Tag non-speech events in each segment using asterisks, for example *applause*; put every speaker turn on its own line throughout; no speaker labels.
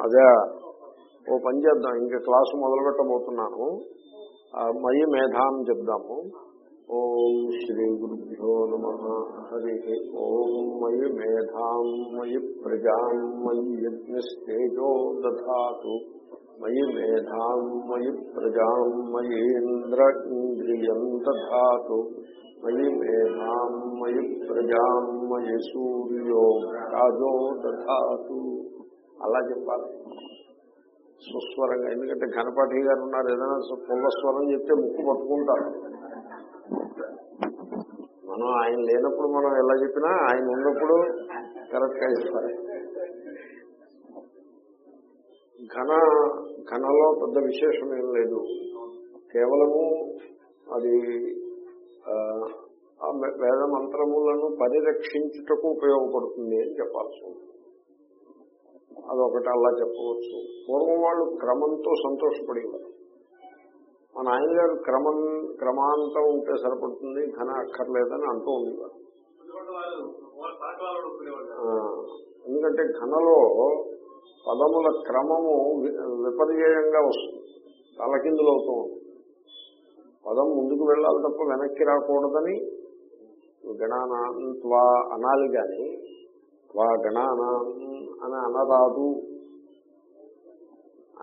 అదే ఓ పని చేద్దాం ఇంకా క్లాసు మొదలు పెట్టబోతున్నాను మయి మేధాం చెప్దాము. ఓం శ్రీ గురుభ్యో నమ. హరి ఓం మయి మేధాం మయి ప్రజాం మయి యజ్ఞేజో దాతు మయి మేధాం మయి ప్రజాం మయేంద్ర ఇంద్రియం దాతు మయి మేధాం మయి ప్రజాం మయి సూర్యో రాజో దాతు అలా చెప్పాలి. సుస్వరంగా ఎందుకంటే ఘనపాఠి గారు ఉన్నారు ఏదైనా పుల్లస్వరం చెప్తే ముక్కు పట్టుకుంటారు. మనం ఆయన లేనప్పుడు మనం ఎలా చెప్పినా ఆయన ఉన్నప్పుడు కరెక్ట్గా ఇస్తారు. ఘన ఘనలో పెద్ద విశేషం ఏం లేదు. కేవలము అది వేద మంత్రములను పరిరక్షించుటకు ఉపయోగపడుతుంది అని చెప్పాల్సి ఉంటుంది. అదొకటి అలా చెప్పవచ్చు. పూర్వం వాళ్ళు క్రమంతో సంతోషపడేవారు. మన ఆయన గారు క్రమం క్రమాంతం ఉంటే సరిపడుతుంది ఘన అక్కర్లేదని అంటూ ఉండేవారు. ఎందుకంటే ఘనలో పదముల క్రమము వి- విపర్యయంగా వస్తుంది. తలకిందులు అవుతూ ఉంటుంది పదం ముందుకు వెళ్ళాలి తప్ప వెనక్కి రాకూడదని గణానాన్వా అనాలి గాని వా గణానాన్ అని అనరాదు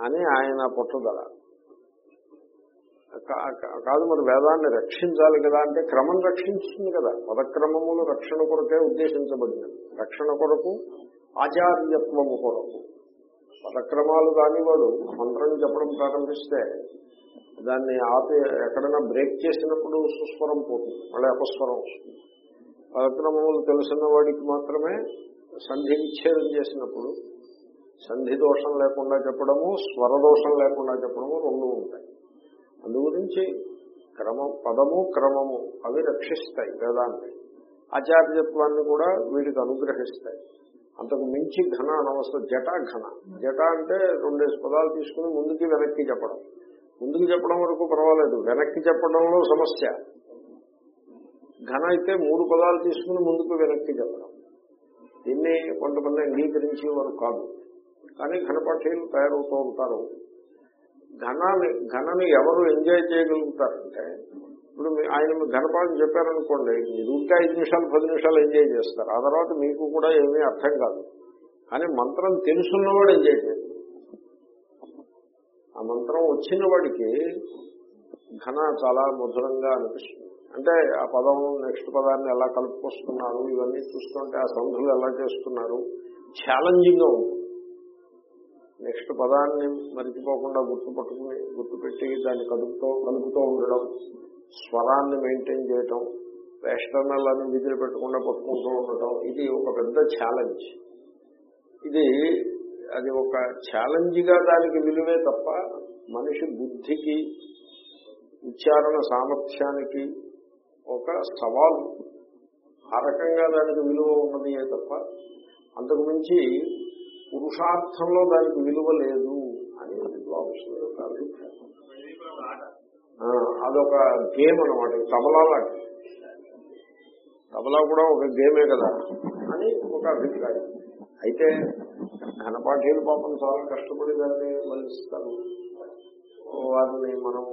అని ఆయన పట్టుదల. కాదు మరి వేదాన్ని రక్షించాలి కదా అంటే క్రమం రక్షించింది కదా. పదక్రమములు రక్షణ కొరకే ఉద్దేశించబడినది రక్షణ కొరకు ఆచార్యత్వము కొరకు పదక్రమాలు కానివాడు మంత్రం చెప్పడం ప్రారంభిస్తే దాన్ని ఆపి ఎక్కడైనా బ్రేక్ చేసినప్పుడు సుస్వరం పోతుంది. మళ్ళీ అపస్వరం వస్తుంది. పదక్రమములు తెలిసిన వాడికి మాత్రమే సంధి విచ్ఛేదం చేసినప్పుడు సంధి దోషం లేకుండా చెప్పడము స్వర దోషం లేకుండా చెప్పడము రెండు ఉంటాయి. అందు గురించి క్రమం పదము క్రమము అవి రక్షిస్తాయి వేదాన్ని ఆచార్యత్వాన్ని కూడా వీడికి అనుగ్రహిస్తాయి. అంతకు మించి ఘన అనవసరం జట ఘన. జట అంటే రెండేసి పదాలు తీసుకుని ముందుకి వెనక్కి చెప్పడం. ముందుకు చెప్పడం వరకు పర్వాలేదు. వెనక్కి చెప్పడంలో సమస్య. ఘన అయితే మూడు పదాలు తీసుకుని ముందుకు వెనక్కి చెప్పడం. దీన్ని కొంతమంది అంగీకరించేవారు కాదు. కానీ ఘనపక్షులు తయారవుతూ ఉంటారు. ఘనాన్ని ఘనని ఎవరు ఎంజాయ్ చేయగలుగుతారంటే ఇప్పుడు ఆయన మీ ఘనపాఠం చెప్పారనుకోండి మీరు ఇంకా ఐదు నిమిషాలు పది నిమిషాలు ఎంజాయ్ చేస్తారు. ఆ తర్వాత మీకు కూడా ఏమీ అర్థం కాదు. కానీ మంత్రం తెలుసున్నవాడు ఎంజాయ్ చేయాలి ఆ మంత్రం వచ్చిన వాడికి ఘన చాలా మధురంగా అనిపిస్తుంది. అంటే ఆ పదం నెక్స్ట్ పదాన్ని ఎలా కలుపుకొస్తున్నారు ఇవన్నీ చూస్తుంటే ఆ సంధులు ఎలా చేస్తున్నారు ఛాలెంజింగ్గా ఉంటుంది. నెక్స్ట్ పదాన్ని మరిచిపోకుండా గుర్తుపట్టుకుని గుర్తుపెట్టి దాన్ని కలుపుతూ కలుపుతూ ఉండడం స్వరాన్ని మెయింటైన్ చేయటం వేస్టర్నల్ అని విధులు పెట్టకుండా పట్టుకుంటూ ఉండటం ఇది ఒక పెద్ద ఛాలెంజ్ ఇది అది ఒక ఛాలెంజ్గా దానికి విలువే తప్ప మనిషి బుద్ధికి ఉచ్చారణ సామర్థ్యానికి ఒక సవాలు. ఆ రకంగా దానికి విలువ ఉన్నది తప్ప? అంతకుమించి పురుషార్థంలో దానికి విలువ లేదు అని విద్వాంసుల యొక్క అభిప్రాయం. అదొక గేమ్ అనమాట తబలా లాంటి తబలా కూడా ఒక గేమే కదా అని ఒక అభిప్రాయం. అయితే ఘనపాఠీలు పాపం చాలా కష్టపడి దాన్ని మళ్ళిస్తారు వారిని మనం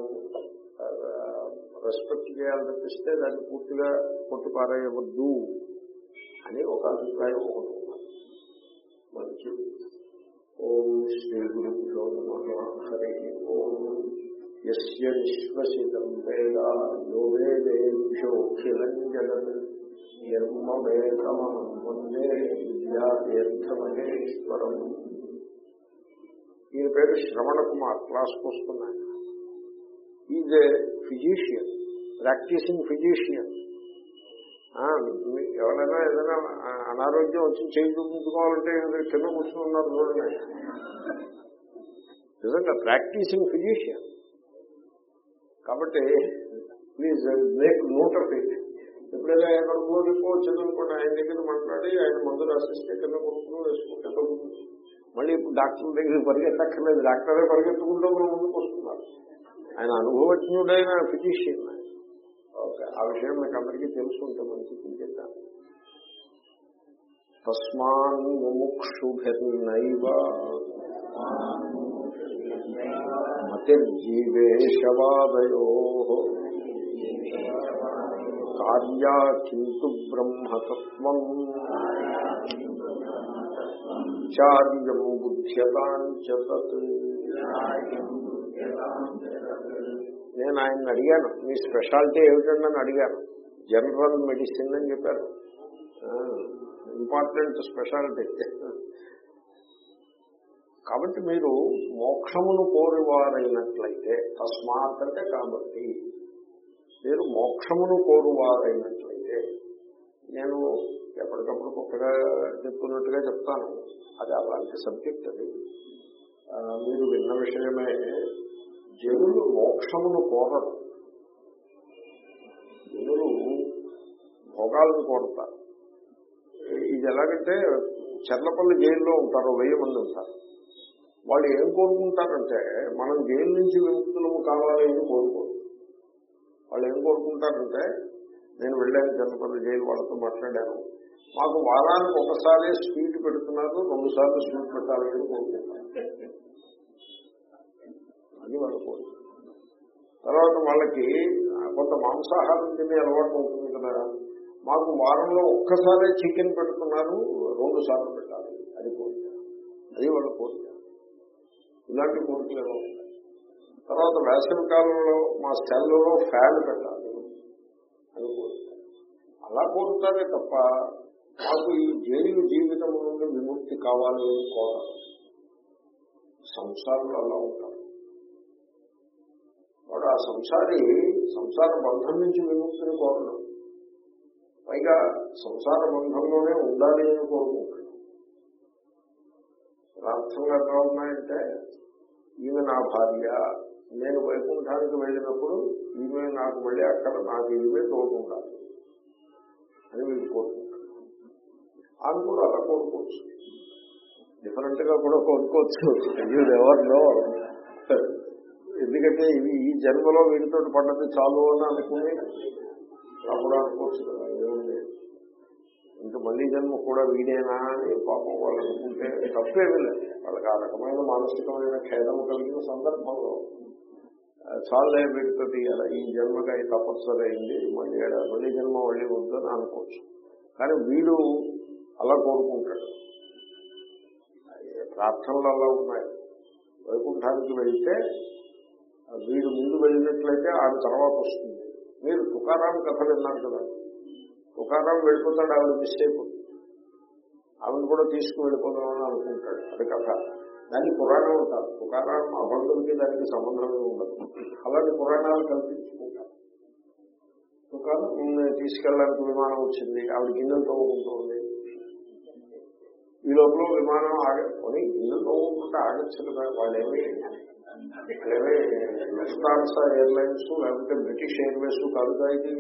రెస్పెక్ట్ చేయాలని తప్పిస్తే దాన్ని పూర్తిగా కొట్టిపారేయవద్దు అని ఒక అభిప్రాయం ఒకటి ఉన్నది. ఓం శ్రీ గురుభ్యో హరి ఓం. యస్య విశ్వసితం వేద యో వేదేభ్యోఖిలం జగత్ నిర్మమేకమం వందే విద్యాతీర్థమహేశ్వరం. ఈయన పేరు శ్రవణ కుమార్ క్లాస్కి వస్తున్నాయి is a physician. Practising physician. ఎవరైనా ఏదైనా అనారోగ్యం వచ్చి చేయి చూపించుకోవాలంటే కింద కూర్చుని ఉన్నారు చూడండి. నిజంగా ప్రాక్టీసింగ్ ఫిజీషియన్. కాబట్టి please make note of it. ఎప్పుడైనా ఎక్కడ రిపో చదువుకోండి ఆయన దగ్గర మాట్లాడి ఆయన మందు రాసిస్తే కింద కొనుక్కుని వేసుకుంటే తగ్గుతుంది మళ్ళీ ఇప్పుడు డాక్టర్ దగ్గర పరిగెత్తక్కర్లేదు డాక్టరే పరిగెత్తుకుంటూ ముందుకు వస్తున్నారు. ఆయన అనుభవజ్ఞుడైన ఫిజిషియన్. ఓకే ఆ విషయం మీకు అందరికీ తెలుసుకుంటే మంచిది చెప్తాను తస్మాన్ ముముక్షుభిర్నైవ మతిర్జీవేశవాదయో కార్యా కింటు బ్రహ్మతత్వం చార్యం బుద్ధ్యతాంచతత్ నేను ఆయన్ని అడిగాను. మీ స్పెషాలిటీ ఏమిటండి అని అడిగాను. జనరల్ మెడిసిన్ అని చెప్పారు. Important speciality. కాబట్టి మీరు మోక్షమును కోరువారైనట్లయితే తస్మాత్ అంటే కాబట్టి మీరు మోక్షమును కోరువారైనట్లయితే నేను ఎప్పటికప్పుడు కొత్తగా చెప్తున్నట్టుగా చెప్తాను. అది అలాంటి సబ్జెక్ట్ అది. మీరు విన్న విషయమే. జనులు మోక్షమును కోరరు. జనులు భోగాలను కోరతారు. ఇది ఎలాగంటే చెర్లపల్లి జైల్లో ఉంటారు వెయ్యి మంది ఉంటారు. వాళ్ళు ఏం కోరుకుంటారంటే మనం జైలు నుంచి విముక్తులము కావాలి అని కోరుకోరు. వాళ్ళు ఏం కోరుకుంటారంటే నేను వెళ్ళాను చెర్లపల్లి జైలు వాళ్ళతో మాట్లాడాను. మాకు వారానికి ఒకసారి స్వీట్ పెడుతున్నారు రెండు సార్లు స్వీట్ పెట్టాలి అని కోరుకుంటారు. అని వాళ్ళు కోరిక తర్వాత వాళ్ళకి కొంత మాంసాహారం తినే అలవాటు ఉంటుంది కదా. మాకు వారంలో ఒక్కసారే చికెన్ పెడుతున్నారు రెండు సార్లు పెట్టాలి. అది కోరిక అది వాళ్ళ కోరిక ఇలాంటి కోరికలు ఉంటాయి. తర్వాత వేసవి కాలంలో మా సెల్లో ఫ్యాన్ పెట్టాలి. అని కోరిక అలా కోరుతారే తప్ప మాకు ఈ జైలు జీవితం నుండి విముక్తి కావాలి అని కోరాలి సంసారంలో అలా ఉంటారు. వాడు ఆ సంసారి సంసార బంధం నుంచి విముక్తిని కోరడం. పైగా సంసార బంధంలోనే ఉండాలి అని కోరుకుంటాడు. ప్రార్థనలు ఎట్లా ఉన్నాయంటే ఈమె నా భార్య నేను వైకుంఠానికి వెళ్ళినప్పుడు ఈమె నాకు మళ్ళీ అక్కడ నాకు ఈమె తోడుకుండాలి అని వీడు కోరుకుంటాడు. ఆమె కూడా అలా కోరుకోవచ్చు. డిఫరెంట్గా కూడా కోరుకోవచ్చు. ఎవరిలో *laughs* ఎందుకంటే ఇవి జన్మలో వీడితో పడ్డది చాలు అని అనుకుని అప్పుడు అనుకోవచ్చు కదా ఏముంది? ఇంకా మళ్ళీ జన్మ కూడా వీడేనా అని పాపం వాళ్ళు అనుకుంటే తప్పేమీ లేదు. వాళ్ళకి ఆ రకమైన మానసికమైన ఖేదం కలిగిన సందర్భంలో చాలే వీడితో తీయాలి? ఈ జన్మగా తపస్సరైంది అయింది మళ్ళీ మళ్ళీ జన్మ మళ్ళీ వద్దు అని అనుకోవచ్చు. కానీ వీడు అలా కోరుకుంటాడు. ప్రార్థనలు అలా ఉన్నాయి. వైకుంఠానికి వెళ్తే వీడు ముందు వెళ్ళినట్లయితే ఆమె తర్వాత వస్తుంది. మీరు తుకారాం కథ విన్నారు కదా. తుకారాం వెళ్ళిపోతాడు ఆవిడ మిస్ అయిపోతుంది. ఆవిడ కూడా తీసుకువెళ్ళిపోదామని అనుకుంటాడు. అది కథ. దాన్ని పురాణం ఉంటారు తుకారాం అభంతుడికి దానికి సంబంధమే ఉండదు. అలాంటి పురాణాలు కల్పించుకుంటారు. తుకారం తీసుకెళ్ళడానికి విమానం వచ్చింది. ఆవిడ గిన్నెలు తవ్వుకుంటుంది ఈ లోపల విమానం ఆగని గిన్నెలు తవ్వుకుంటే ఆగచ్చు కదా. వాళ్ళేమి వాళ్ళేమి లెఫ్టాన్సా ఎయిర్లైన్స్ లేకపోతే బ్రిటిష్ ఎయిర్వేస్ కాదుగా ఇది?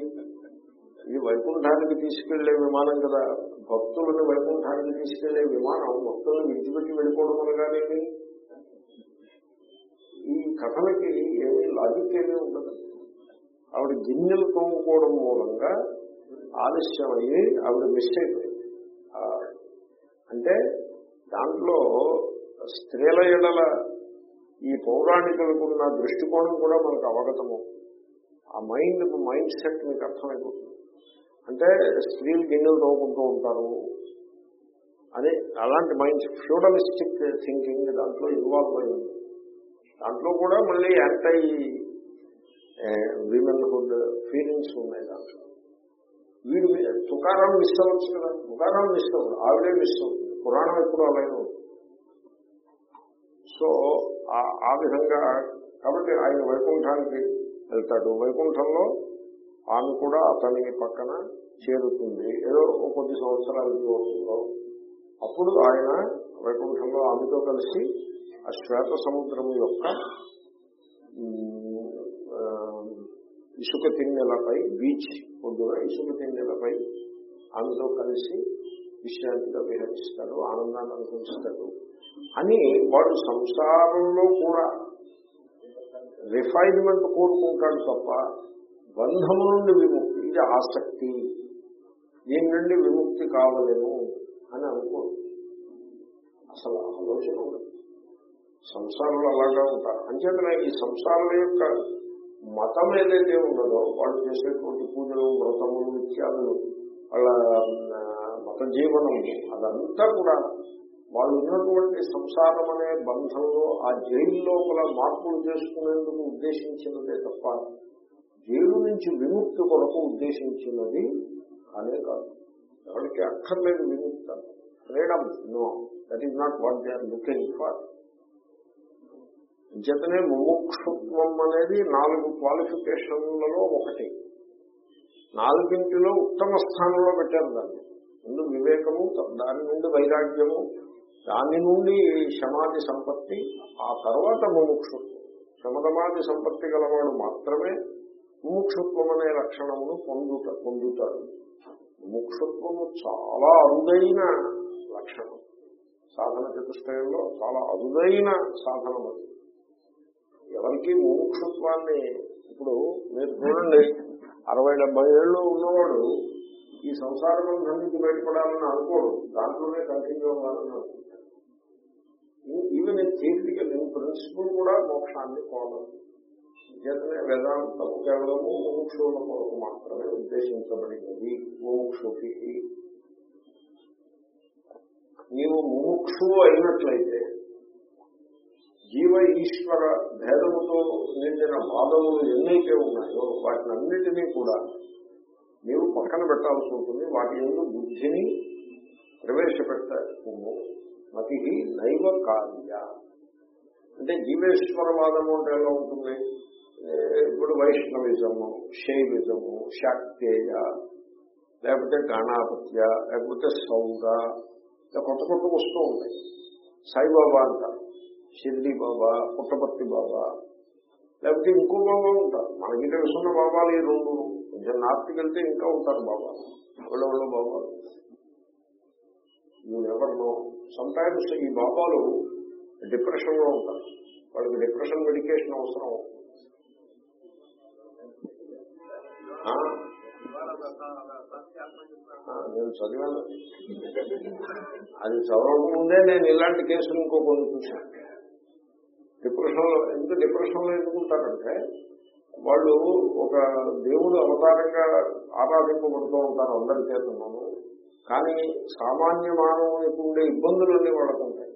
ఇది వైకుంఠానికి తీసుకెళ్ళే విమానం కదా. భక్తులను వైకుంఠానికి తీసుకెళ్ళే విమానం భక్తులను విడిచిపెట్టి వెళ్ళిపోవడం అనగానేమి ఈ కథలకి ఏమీ లాజిక్ ఏమీ ఉండదు. ఆవిడ గిన్నెలు తోముకోవడం మూలంగా ఆలస్యమయ్యి ఆవిడ మిస్ అయిపోయింది అంటే దాంట్లో స్త్రీల ఎడల ఈ పౌరాణికులకున్న దృష్టికోణం కూడా మనకు అవగతము. ఆ మైండ్ మైండ్ సెట్ మీకు అర్థమైపోతుంది. అంటే స్త్రీలు గిన్నెలు తోముకుంటూ ఉంటారు అని అలాంటి మైండ్ ఫ్యూడలిస్టిక్ థింకింగ్ దాంట్లో ఇన్వాల్వ్ అయింది దాంట్లో కూడా మళ్ళీ యాంటై విమెన్హుడ్ ఫీలింగ్స్ ఉన్నాయి దాంట్లో. వీడు తుకారం మిస్ అవ్వచ్చు కదా. తుకారం మిస్ అవ్వదు. ఆవిడే మిస్ అవుతుంది. పురాణం ఎప్పుడు అలాగే ఉంటుంది. సో ఆ- విధంగా కాబట్టి ఆయన వైకుంఠానికి వెళ్తాడు. వైకుంఠంలో ఆమె కూడా అతని పక్కన చేరుతుంది. ఏదో కొద్ది సంవత్సరాలు వస్తుందో అప్పుడు ఆయన వైకుంఠంలో ఆమెతో కలిసి ఆ శ్వేత సముద్రం యొక్క ఇసుక తిన్నెలపై బీచ్ పొద్దున ఇసుక తిన్నెలపై ఆమెతో కలిసి విశ్రాంతిగా విరమిస్తాడు ఆనందాన్ని అనుభవిస్తాడు అని వాడు సంసారంలో కూడా రిఫైన్మెంట్ కోరుకుంటాడు తప్ప బంధము నుండి విముక్తి ఇది ఆసక్తి దీని నుండి విముక్తి కావలేము అని అనుకోడు. అసలు ఆలోచన ఉండదు. సంసారంలో అలాగా ఉంటారు. అంచేతనే ఈ సంసారం యొక్క మతం ఏదైతే ఉన్నదో వాళ్ళు చేసేటువంటి పూజలు వ్రతములు నిత్యాలు వాళ్ళ మత జీవనం అదంతా కూడా వాళ్ళు ఉన్నటువంటి సంసారం అనే బంధంలో ఆ జైలు లోపల మార్పులు చేసుకునేందుకు ఉద్దేశించినదే తప్ప జైలు నుంచి విముక్తి కొరకు ఉద్దేశించినది అనే కాదు. ఎవరికి అక్కర్లేదు విముక్త freedom no that is not what they are looking for జతనే ముముక్షుత్వం అనేది నాలుగు క్వాలిఫికేషన్లలో ఒకటి. నాలుగింటిలో ఉత్తమ స్థానంలో పెట్టారు దాన్ని. ముందు వివేకము దాని నుండి వైరాగ్యము దాని నుండి సమాధి సంపత్తి ఆ తర్వాత ముముక్షుత్వం. శమధమాది సంపత్తి గలవాడు మాత్రమే ముముక్షుత్వం అనే లక్షణమును పొందుట పొందుతాడు. ముముక్షుత్వము చాలా అరుదైన లక్షణం. సాధన చతుష్టయంలో చాలా అరుదైన సాధనం అది ఎవరికి ముముక్షుత్వాన్ని ఇప్పుడు మీరు చూడండి అరవై డెబ్బై ఏళ్ళు ఉన్నవాడు ఈ సంసార బంధం నుంచి బయటపడాలని అనుకోడు. దాంట్లోనే కంటిన్యూ అవ్వాలని అనుకుంటాడు. ఈవెన్ థియరిటికల్ ఇన్ ప్రిన్సిపల్ కూడా మోక్షాన్ని కోరదు. చేతనే వేదాంతము కేవలము ముముక్షువుల కొరకు మాత్రమే ఉద్దేశించబడినది. మోక్షుకి నీవు ముముక్షు అయినట్లయితే ఈశ్వర భేదముతో నిండిన వాదములు ఎన్నైతే ఉన్నాయో వాటిని అన్నిటినీ కూడా నీవు పక్కన పెట్టాల్సి ఉంటుంది. వాటి ఎందు బుద్ధిని ప్రవేశపెట్టము మతి నైవ కార్య. అంటే జీవేశ్వరవాదము అంటే ఎలా ఉంటుంది? ఇప్పుడు వైష్ణవిజము శైవిజము శాక్తేయ లేకపోతే గణాపత్య లేకపోతే సౌద ఇలా కొత్త కొత్త వస్తూ ఉంటాయి. సాయిబాబా అంటారు. షిర్డి బాబా పుట్టపర్తి బాబా. లేకపోతే ఇంకో బాబా ఉంటారు. మనకి తెలుసున్న బాబాలు ఈ రెండు కొంచెం నార్త్కి వెళ్తే ఇంకా ఉంటారు బాబా. ఎవరెవరో బాబాలు. నువ్వు ఎవరినో ఈ బాబాలు డిప్రెషన్లో ఉంటారు. వాళ్ళకి డిప్రెషన్ మెడికేషన్ అవసరం నేను చదివాను. అది చదవకముందే నేను ఇలాంటి కేసులు ఇంకో కొన్ని చూశాను. డిప్రెషన్లో ఎందుకు డిప్రెషన్లో ఎందుకుంటారంటే వాళ్ళు ఒక దేవుడు అవతారంగా ఆరాధింపబడుతూ ఉంటారు అందరి చేతున్నాను కానీ సామాన్య మానవునికి ఉండే ఇబ్బందులన్నీ వాళ్ళకు ఉంటాయి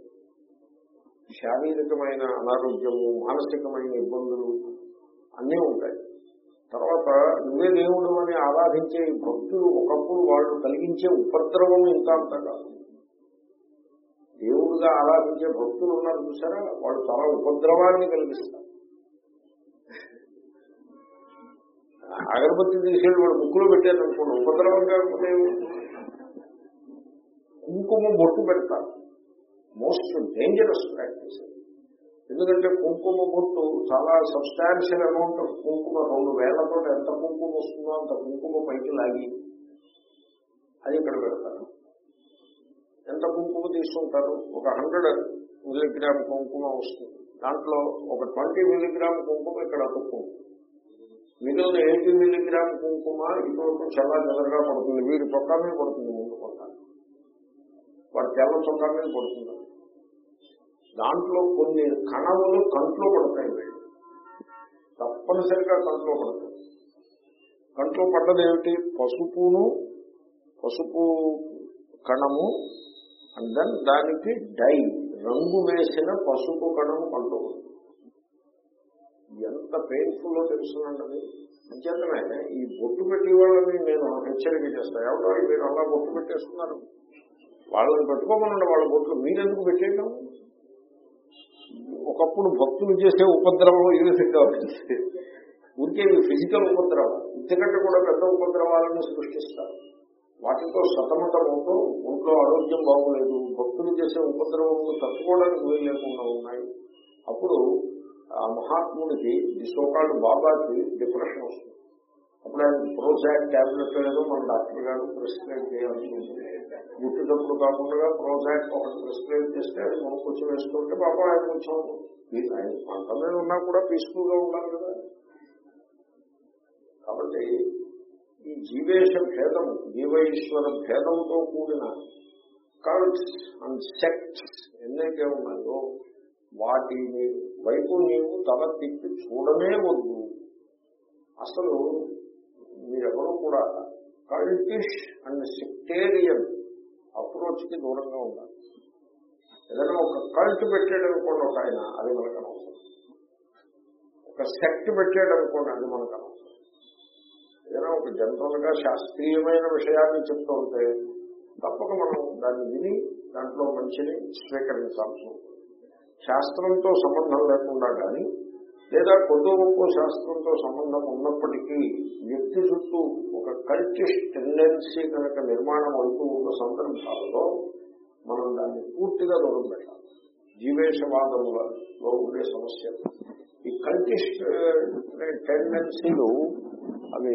శారీరకమైన అనారోగ్యము మానసికమైన ఇబ్బందులు అన్నీ ఉంటాయి. తర్వాత నువ్వే దేవుడు అని ఆరాధించే భక్తులు ఒకప్పుడు వాళ్ళు కలిగించే ఉపద్రవం ఇంత అంత కాదు దేవుడుగా ఆరాధించే భక్తులు ఉన్నారు చూసారా? వాళ్ళు చాలా ఉపద్రవాన్ని కలిగిస్తారు. అగరబత్తి తీసేది వాడు ముక్కులో పెట్టారు అనుకోండి ఉపద్రవం కాకపోతే కుంకుమ బొట్టు పెడతారు. మోస్ట్ డేంజరస్ ప్రాక్టీస్ ఎందుకంటే కుంకుమ బొట్టు చాలా సబ్స్టాన్షియల్ అమౌంట్ ఆఫ్ కుంకుమ రెండు వేలతో ఎంత కుంకుమ వస్తుందో అంత కుంకుమ పైకి లాగి అది ఇక్కడ పెడతారు. ఎంత కుంకుమ తీసుకుంటారు? ఒక హండ్రెడ్ మిలిగ్రామ్ కుంకుమ వస్తుంది. దాంట్లో ఒక ట్వంటీ మిలిగ్రామ్ కుంకుమ ఇక్కడ అతుక్కుంది మిగిలిన ఎయిటీ మిలిగ్రామ్ కుంకుమ ఇటువంటి చాలా జలగా పడుతుంది. వీడి చొక్కా మీద పడుతుంది ముందు కొంత వాడి తెల్ల చొక్కా మీద పడుతుంది. దాంట్లో కొన్ని కణములు కంట్లో పడతాయి. వీళ్ళు తప్పనిసరిగా కంట్లో పడతాయి. కంట్లో పడ్డది ఏమిటి? పసుపును పసుపు కణము అండ్ దెన్ దానికి డై రంగు వేసిన పసుపు కణం పండు ఎంత పెయిన్ఫుల్ తెలుసునండి అది అంచేతనే ఈ బొట్టు పెట్టి వాళ్ళని నేను హెచ్చరిక చేస్తాను ఎవరో మీరు అలా బొట్టు పెట్టేస్తున్నారు. వాళ్ళని పెట్టుకోమనండి వాళ్ళ బొట్లు మీరెందుకు పెట్టేయడం? ఒకప్పుడు భక్తులు చేసే ఉపద్రవం ఈ విధంగా ఉంటుంది? ఊరికే ఫిజికల్ ఉపద్రవం. ఇంతకంటే కూడా పెద్ద ఉపద్రవాలను సృష్టిస్తారు. వాటితో సతమతమవుతూ ఒంట్లో ఆరోగ్యం బాగోలేదు భక్తులు చేసే ఉపద్రవం తట్టుకోవడానికి వీలు లేకుండా ఉన్నాయి. అప్పుడు ఆ మహాత్ముడికి ఈ సోకాళ్ళు బాబాకి డిప్రెషన్ వస్తుంది. అప్పుడు ఆయన ప్రోజాక్ ట్యాబ్లెట్ ఏదో మన డాక్టర్ గారు ప్రిస్క్రైబ్ చేయాల్సి ఉంటుంది. గుట్టుటప్పుడు కాకుండా ప్రోజాక్ ఒకటి ప్రిస్క్రైబ్ చేస్తే అది కొంచెం వేసుకుంటే బాబా ఆయన కొంచెం ఆయన పంట మీద ఉన్నా కూడా పీస్ఫుల్గా ఉండాలి కదా. కాబట్టి ఈ జీవేశ భేదము జీవైశ్వర భేదముతో కూడిన కల్ట్స్ అండ్ సెక్ట్స్ ఎన్నైతే ఉన్నాయో వాటిని వైపు నీవు తల తిప్పి చూడమే వద్దు. అసలు మీరెవరూ కూడా కల్టిష్ అండ్ సెక్టేరియన్ అప్రోచ్కి దూరంగా ఉండాలి. ఏదైనా ఒక కల్ట్ పెట్టేటనుకోండి ఒక ఆయన అది మనకు అనవసరం. ఒక సెక్ట్ పెట్టేటనుకోండి అది మనకు ఏదైనా ఒక జనరల్గా శాస్త్రీయమైన విషయాన్ని చెప్తూ ఉంటే తప్పక మనం దాన్ని విని దాంట్లో మంచిని స్వీకరించాల్సి ఉంటుంది. శాస్త్రంతో సంబంధం లేకుండా కానీ లేదా కొద్ది గొప్ప శాస్త్రంతో సంబంధం ఉన్నప్పటికీ వ్యక్తి చుట్టూ ఒక కల్టిష్ టెండెన్సీ కనుక నిర్మాణం అవుతూ ఉన్న సందర్భాలలో మనం దాన్ని పూర్తిగా దూరం పెట్టాలి. జీవేశవాదములలో ఉండే సమస్య ఈ కల్టిష్ టెండెన్సీలు uh, అవి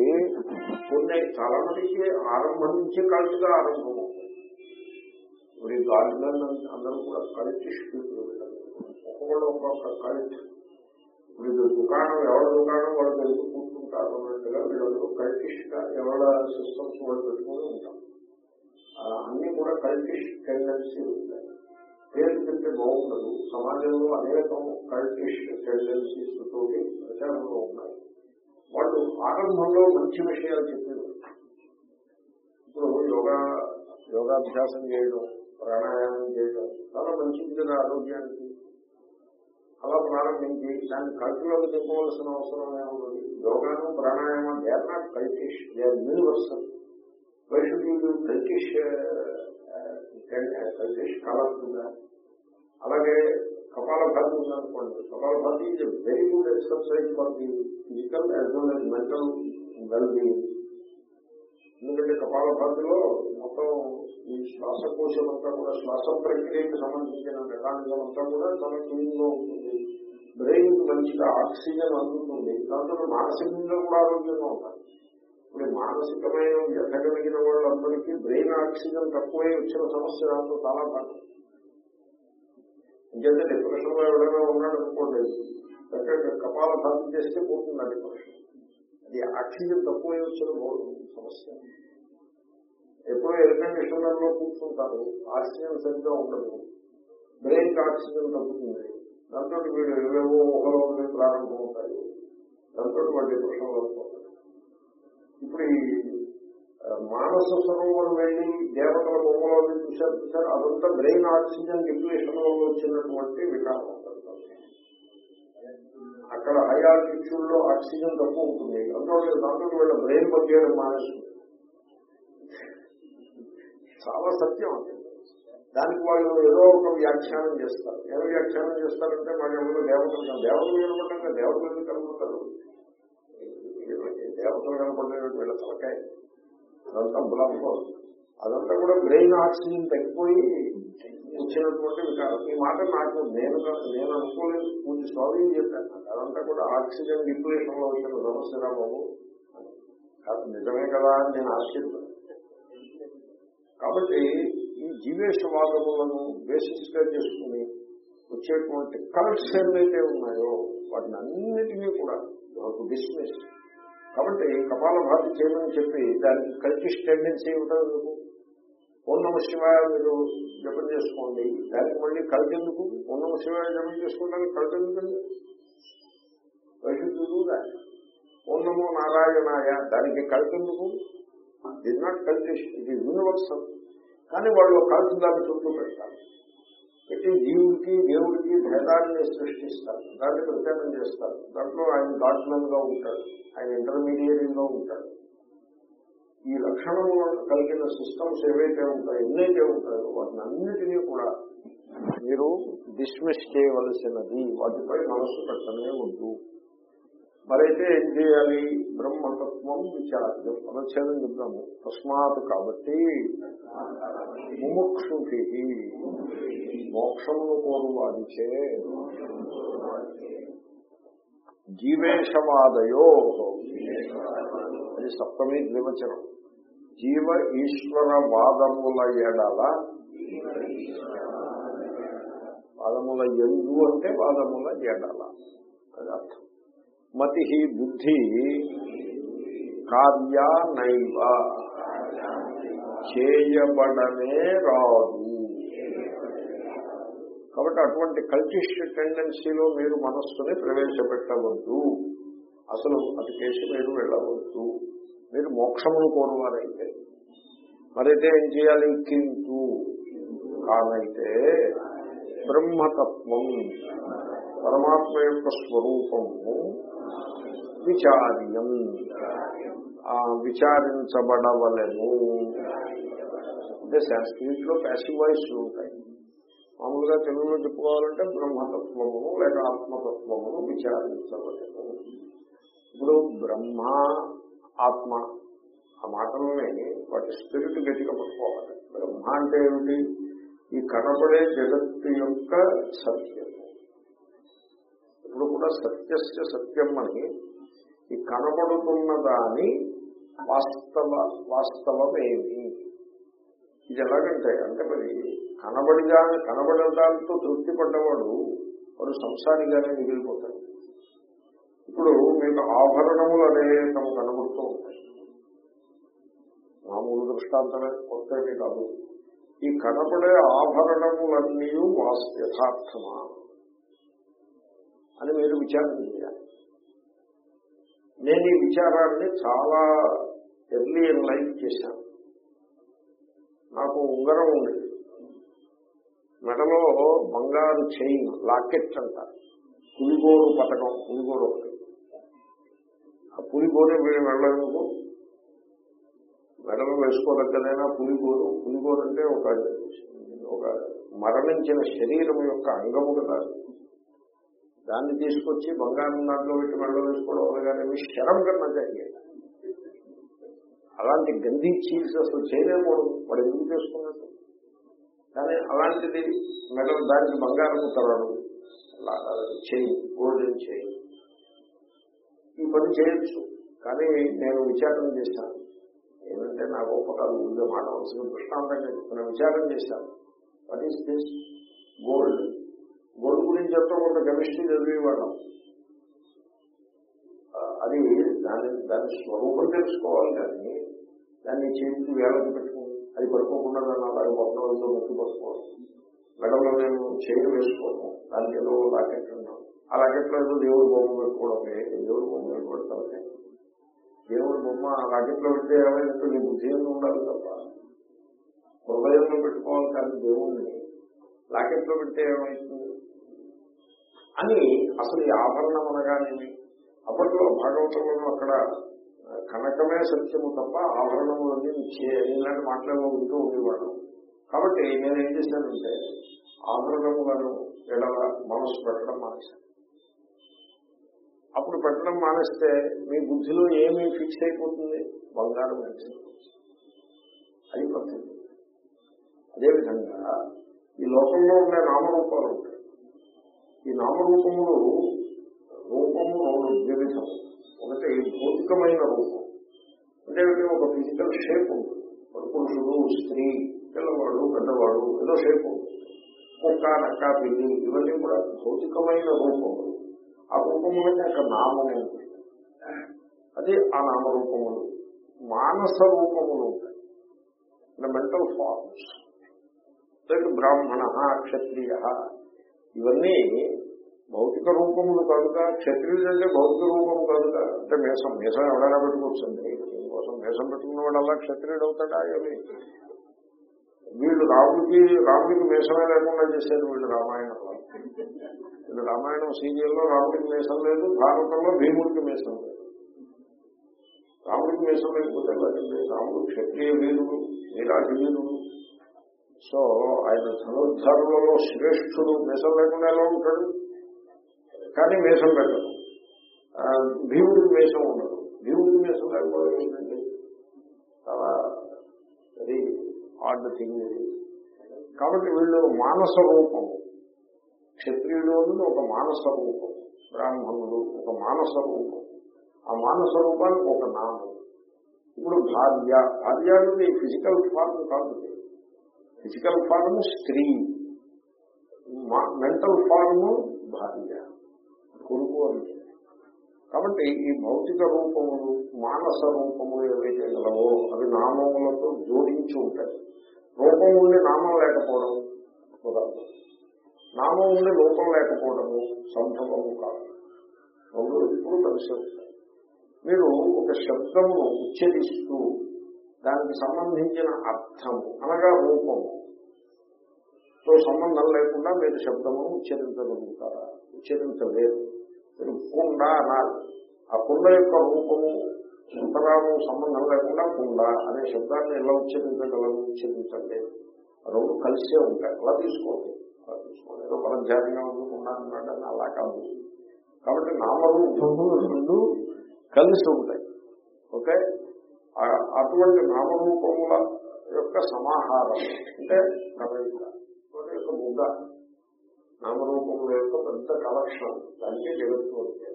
కొన్ని చాలా మందికి ఆరంభం నుంచే కల్ట్గా ఆరంభం అవుతాయి. గార్డెన్ అందరూ కూడా కల్టిష్ పీపుల్ ఒక్కొక్కళ్ళు ఒక్కొక్క కల్ట్ ఇప్పుడు దుకాణం ఎవరి దుకాణం వాళ్ళు తెలుసు కూర్చుంటారు అన్నట్టుగా వీళ్ళందరూ కల్టిస్ట్గా ఎవరి సిస్టమ్స్ వాళ్ళు పెట్టుకుని ఉంటాం అన్ని కూడా కల్టిస్ట్ టెండెన్సీ ఉంటాయి. పేరు చెప్తే బాగుండదు. సమాజంలో అనేకం కల్టిస్ట్ టెండెన్సీస్ తోటి ప్రచారంలో ఉన్నాయి. వాళ్ళు ఆరంభంలో మంచి విషయాలు చెప్పారు. ఇప్పుడు యోగా యోగాభ్యాసం చేయడం ప్రాణాయామం చేయడం చాలా మంచిది కదా ఆరోగ్యానికి. అలా ప్రారంభించి దాన్ని కల్టిలోకి చెప్పవలసిన అవసరం ఏముంది యోగాను ప్రాణాయామం they are not cultish they are universal వైషుడు cultish cultish కావాల్సిందా అలాగే కపాలభాతి ఉందనుకోండి kapalbhati is very good exercise for the physical as well as mental well being ఎందుకంటే కపాలభాతిలో మొత్తం ఈ శ్వాసకోశం అంతా కూడా శ్వాస ప్రక్రియకి సంబంధించిన మెకానిజం అంతా కూడా చాలా క్లీన్గా ఉంటుంది బ్రెయిన్ మంచిగా ఆక్సిజన్ అందుతుంది. దాంతో మానసికంగా కూడా ఆరోగ్యంగా ఉంటారు. ఇప్పుడు మానసికమైన వ్యధ కలిగిన వాళ్ళందరికీ బ్రెయిన్ ఆక్సిజన్ తక్కువై వచ్చిన సమస్య దాంతో చాలా భాగం ఇంకైతే డిప్రెషన్లో ఎవరైనా ఉన్నాడు అనుకోండి చక్కగా కపాల భర్తీ చేస్తే పోతుంది డిప్రెషన్ అది ఆక్సిజన్ తక్కువ వచ్చిన సమస్య. ఎప్పుడో ఎయిర్ కండిషనర్లో కూర్చుంటారు ఆక్సిజన్ సరిగ్గా ఉండదు. బ్రెయిన్ ఆక్సిజన్ తగ్గుతుంది. దాంతో వీడు ఏవేవో ఊహలో ప్రారంభం అవుతాయి దాంతో వాడు డిప్రెషన్ ఇప్పుడు ఈ మానస సరోవరం వెళ్ళి దేవతల బొమ్మలోని చూశారు చూశారు. అదంతా బ్రెయిన్ ఆక్సిజన్ డిప్లేషన్లో వచ్చినటువంటి వికారం అక్కడ హై ఆల్టిట్యూడ్లో ఆక్సిజన్ తక్కువ ఉంటుంది. అందులో దాంట్లో వీళ్ళ బ్రెయిన్ పనిచేయడం మానేస్తుంది చాలా సత్యం అంటే దానికి వాళ్ళు ఏదో ఒక వ్యాఖ్యానం చేస్తారు. ఏదో వ్యాఖ్యానం చేస్తారంటే వాళ్ళు ఎవరు దేవతలు దేవతలు కనపడ్డాక దేవతలు ఎందుకు కనపడతారు? దేవతలు కనపడినటువంటి వీళ్ళ తలకాయ. అదంతా బులంతో అదంతా కూడా బ్రెయిన్ ఆక్సిజన్ తగ్గిపోయి వచ్చినటువంటి వికారం ఈ మాట నాకు నేను నేను అనుకోలేదు. కొంచెం స్వామి చెప్పాను అదంతా కూడా ఆక్సిజన్ డిప్రెషన్లో వచ్చిన సమస్య రా బాబు. కాదు నిజమే కదా అని నేను ఆశ్చర్యపోయాను కాబట్టి ఈ జీవేశవాదములను బేసిస్గా చేసుకుని వచ్చేటువంటి కరెక్ట్స్ ఏవైతే ఉన్నాయో వాటిని అన్నిటినీ కూడా నాకు డిస్మిస్. కాబట్టి కపాల భాతి చేయమని చెప్పి దానికి కల్టిష్ టెండెన్సీ ఉంటుంది ఎందుకు ఓం నమ శివాయ మీరు జపం చేసుకోండి. దానికి మళ్ళీ కలిటెందుకు ఓం నమ శివాయ జపం చేసుకోవడానికి కలిటెందుకండి వైశుద్ధుడు ఓం నమో నారాయణాయ దానికి కలిటెందుకు ఇట్ నాట్ కల్టిష్ ఇది యూనివర్సల్ కానీ వాళ్ళు కలిసి దాన్ని చుట్టూ పెడతారు. పెట్టి జీవుడికి దేవుడికి భేదాన్ని సృష్టిస్తారు. దాన్ని ప్రచారం చేస్తారు. దాంట్లో ఆయన గాడ్మెన్గా ఉంటాడు. ఆయన ఇంటర్మీడియరీగా ఉంటాడు. ఈ లక్షణములు కలిగిన సిస్టమ్స్ ఏవైతే ఉంటాయో ఎన్నైతే ఉంటాయో వాటిని అన్నిటినీ కూడా మీరు డిస్మిస్ చేయవలసినది. వాటిపై మనస్సు పెట్టనే ఉంటుంది మరైతే ఏం చేయాలి? బ్రహ్మతత్వం విచార్యం. అనుచ్ఛేదం చెప్తాము తస్మాత్ కాబట్టి ముముక్షుభి. మోక్షమును కోరువాదిచే జీవేశవాదయో. అది సప్తమి ద్వివచనం. జీవ ఈశ్వర వాదముల ఎడల వాదముల ఎందు అంటే వాదముల ఎడల అది అర్థం మతి బుద్ధి కార్యా నైవ. చేయబడనే రాదు. కాబట్టి అటువంటి కల్టిస్ట్ టెండెన్సీలో మీరు మనస్సుని ప్రవేశపెట్టవద్దు. అసలు అటు చేసి మీరు వెళ్ళవద్దు. మీరు మోక్షమును కోరువారైతే. మరైతే ఏం చేయాలి? కింటు కానైతే బ్రహ్మతత్వం పరమాత్మ యొక్క స్వరూపము విచార్యం. విచారించబడవలము అంటే సాంస్క్రిట్లో ప్యాసివ్ వాయిస్ ఉంటాయి. మామూలుగా తెలుగులో చెప్పుకోవాలంటే బ్రహ్మతత్వము లేక ఆత్మతత్వమును విచారించవలను. ఇప్పుడు బ్రహ్మ ఆత్మ ఆ మాటలని వాటి స్పిరిట్ గట్టిగా పట్టుకోవాలి బ్రహ్మ అంటే ఏమిటి? ఈ కనపడే జగత్తు యొక్క సత్యము. ఇప్పుడు కూడా సత్యస్య సత్యం అని ఈ కనబడుతున్న దాని వాస్తవ వాస్తవమేమి? ఇది ఎలాగంటే అంటే మరి కనబడిగా కనబడటాలతో తృప్తి పడ్డవాడు వాడు సంసారిగానే మిగిలిపోతాడు. ఇప్పుడు మీకు ఆభరణములు అనేకము కనబడుతూ ఉంటాయి. మామూలు దృష్టాంతమే కొత్తవి కాదు. ఈ కనపడే ఆభరణములన్నీ వాస్ యథార్థమా అని మీరు విచారణ చేయాలి. నేను ఈ విచారాన్ని చాలా ఎర్లీ ఇన్ లైఫ్ చేశాను. నాకు ఉంగరం ఉంది. మెడలో బంగారు చైన్ లాకెట్ అంట. పులిగోరు పథకం పులిగోరు ఒకటి. ఆ పులిగోరు వీళ్ళు వెళ్ళడానికి మెడలో వేసుకోదగ్గదైనా పులిగోరు. పులిగోరు అంటే ఒక ఒక మరణించిన శరీరం యొక్క అంగము కదా దాన్ని తీసుకొచ్చి బంగారం దాంట్లో పెట్టి మెడలో వేసుకోవడం అనగానే శరం కన్నా జరిగేది. అలాంటి గంధీ చీజ్ అసలు చేయలేకూడదు వాడు ఎందుకు చేసుకున్నట్టు కానీ అలాంటిది మెడల్ దానికి బంగారం తరడు చేయి గోల్డెన్ చేయి. ఈ పని చేయొచ్చు. కానీ నేను విచారణ చేశాను. ఏమంటే నా గొప్ప కాదు ఉండే మాట అవసరం దృష్టాంతంగా చెప్తున్నా. విచారం చేశాను. వాట్ ఈస్ దిస్ గోల్డ్ గొడుగు గురించి ఎంతో కొంత కెమిస్ట్రీ చదివేవాళ్ళం అది దాని దాని స్వరూపం తెలుసుకోవాలి కానీ దాన్ని చేతికి వేలకు పెట్టుకోవాలి అది పడుకోకుండా దాన్ని అలాగే మొత్తం ఏదో మెత్తి పట్టుకోవాలి. మెడలో నేను చేయి వేసుకోవడం దానికి ఏదో లాకెట్ ఉన్నాం ఆ లాకెట్లో ఏదో దేవుడు బొమ్మ పెట్టుకోవడమే దేవుడు బొమ్మ పెట్టుకోవడమే దేవుడు బొమ్మ ఆ లాకెట్లో పెడితే ఏమైనా నీ బుద్ధి ఉండాలి తప్ప. హృదయంలో పెట్టుకోవాలి కానీ దేవుడిని లాకెట్లో పెడితే ఏమవుతుంది అని అసలు ఈ ఆభరణం అనగానేమి అప్పట్లో భాగవతంలో అక్కడ కనకమే సత్యము తప్ప ఆభరణములన్నీ ఇలాంటి మాటలేమో ఉంటూ ఉండేవాడు కాబట్టి నేను ఏం చేశానంటే ఆభరణములను ఎడల మనసు పెట్టడం మానేశాను. అప్పుడు పెట్టడం మానేస్తే మీ బుద్ధిలో ఏమీ ఫిక్స్ అయిపోతుంది? బంగారం ఫిక్స్ అయిపోతుంది అది పద్ధతి. అదేవిధంగా ఈ లోకంలో ఉండే నామరూపాలు. ఉంటాయి ఈ నామరూపములు రూపము రెండు వివిధం ఒకటి భౌతికమైన రూపం. అంటే ఒక ఫిజికల్ షేప్ ఉంటుంది పురుషుడు స్త్రీ పిల్లవాడు పెద్దవాడు ఏదో షేప్ ఉంటుంది కుక్క నక్క పిల్లి ఇవన్నీ కూడా భౌతికమైన రూపములు. ఆ రూపములకి ఒక నామము అది ఆ నామరూపములు. మానస రూపములు ఉంటాయి. మెంటల్ ఫార్మ్స్ బ్రాహ్మణ క్షత్రియ. ఇవన్నీ భౌతిక రూపములు కనుక క్షత్రియులు అంటే భౌతిక రూపము కనుక అంటే మేసం మేసం ఎవరైనా పెట్టుకోవచ్చండి. దీనికోసం మేసం పెట్టుకున్న వాడు అలా క్షత్రియుడు అవుతాడా ఏమి? వీళ్ళు రాముడికి రాముడికి మేషమే లేకుండా చేశారు వీళ్ళు రామాయణంలో వీళ్ళు రామాయణం సీరియల్లో రాముడికి మేషం లేదు భారతంలో భీముడికి మేషం లేదు. రాముడికి మేషం లేకపోతే రాముడు క్షత్రియ వీరుడు వీరాజు వీరుడు. సో ఆయన ధనుర్ధరులలో శ్రేష్ఠుడు మేషం లేకుండా ఎలా ఉంటాడు? కానీ మేషం పెట్టడు భీముడికి మీసం ఉండదు భీముడికి మీసం లేకపోవడం ఏంటండి చాలా వెరీ ఆడ్ థింగ్ ఇది. కాబట్టి వీళ్ళు మానస రూపం. క్షత్రియుడు అనేది ఒక మానస రూపం. బ్రాహ్మణుడు ఒక మానస రూపం. ఆ మానస రూపానికి ఒక నామం. ఇప్పుడు భార్య. భార్య అనేది ఫిజికల్ ఫార్మ్ కాదు ఫిజికల్ ఫార్మ్ స్త్రీ మెంటల్ ఫార్మ్ భార్య కొడుకు అని కాబట్టి ఈ భౌతిక రూపములు మానస రూపములు ఏవైతే గలవో అవి నామములతో జోడించి ఉంటాయి. రూపం ఉండి నామం లేకపోవడం కుదరదు. నామం ఉండి రూపం లేకపోవడము సంభవము కాదు. రెండు ఎప్పుడు కలిసి ఉంటాయి. మీరు ఒక శబ్దమును ఉచ్చరిస్తూ దానికి సంబంధించిన అర్థము అనగా రూపము. తో సంబంధం లేకుండా మీరు శబ్దము ఉచ్చరించగలుగుతారా? ఉచ్చరించలేరు. మీరు కుండ అనాలి. ఆ కుండ యొక్క రూపము సుతరాము సంబంధం లేకుండా కుండ అనే శబ్దాన్ని ఎలా ఉచ్చరించగలరు ఉచ్చరించలేదు రెండు కలిసే ఉంటాయి. అలా తీసుకోండి. అలా తీసుకోండి. ఏదో పరధ్యానంగా ఉండకుండా అలా కాదు. కాబట్టి నామరూపములు రెండు కలిసి ఉంటాయి. ఓకే? అటువంటి నామరూపముల యొక్క సమాహారం అంటే కలయిక యొక్క ముద్ద నామరూపముల యొక్క పెద్ద కలెక్షన్ దానికే జగత్తు అంటే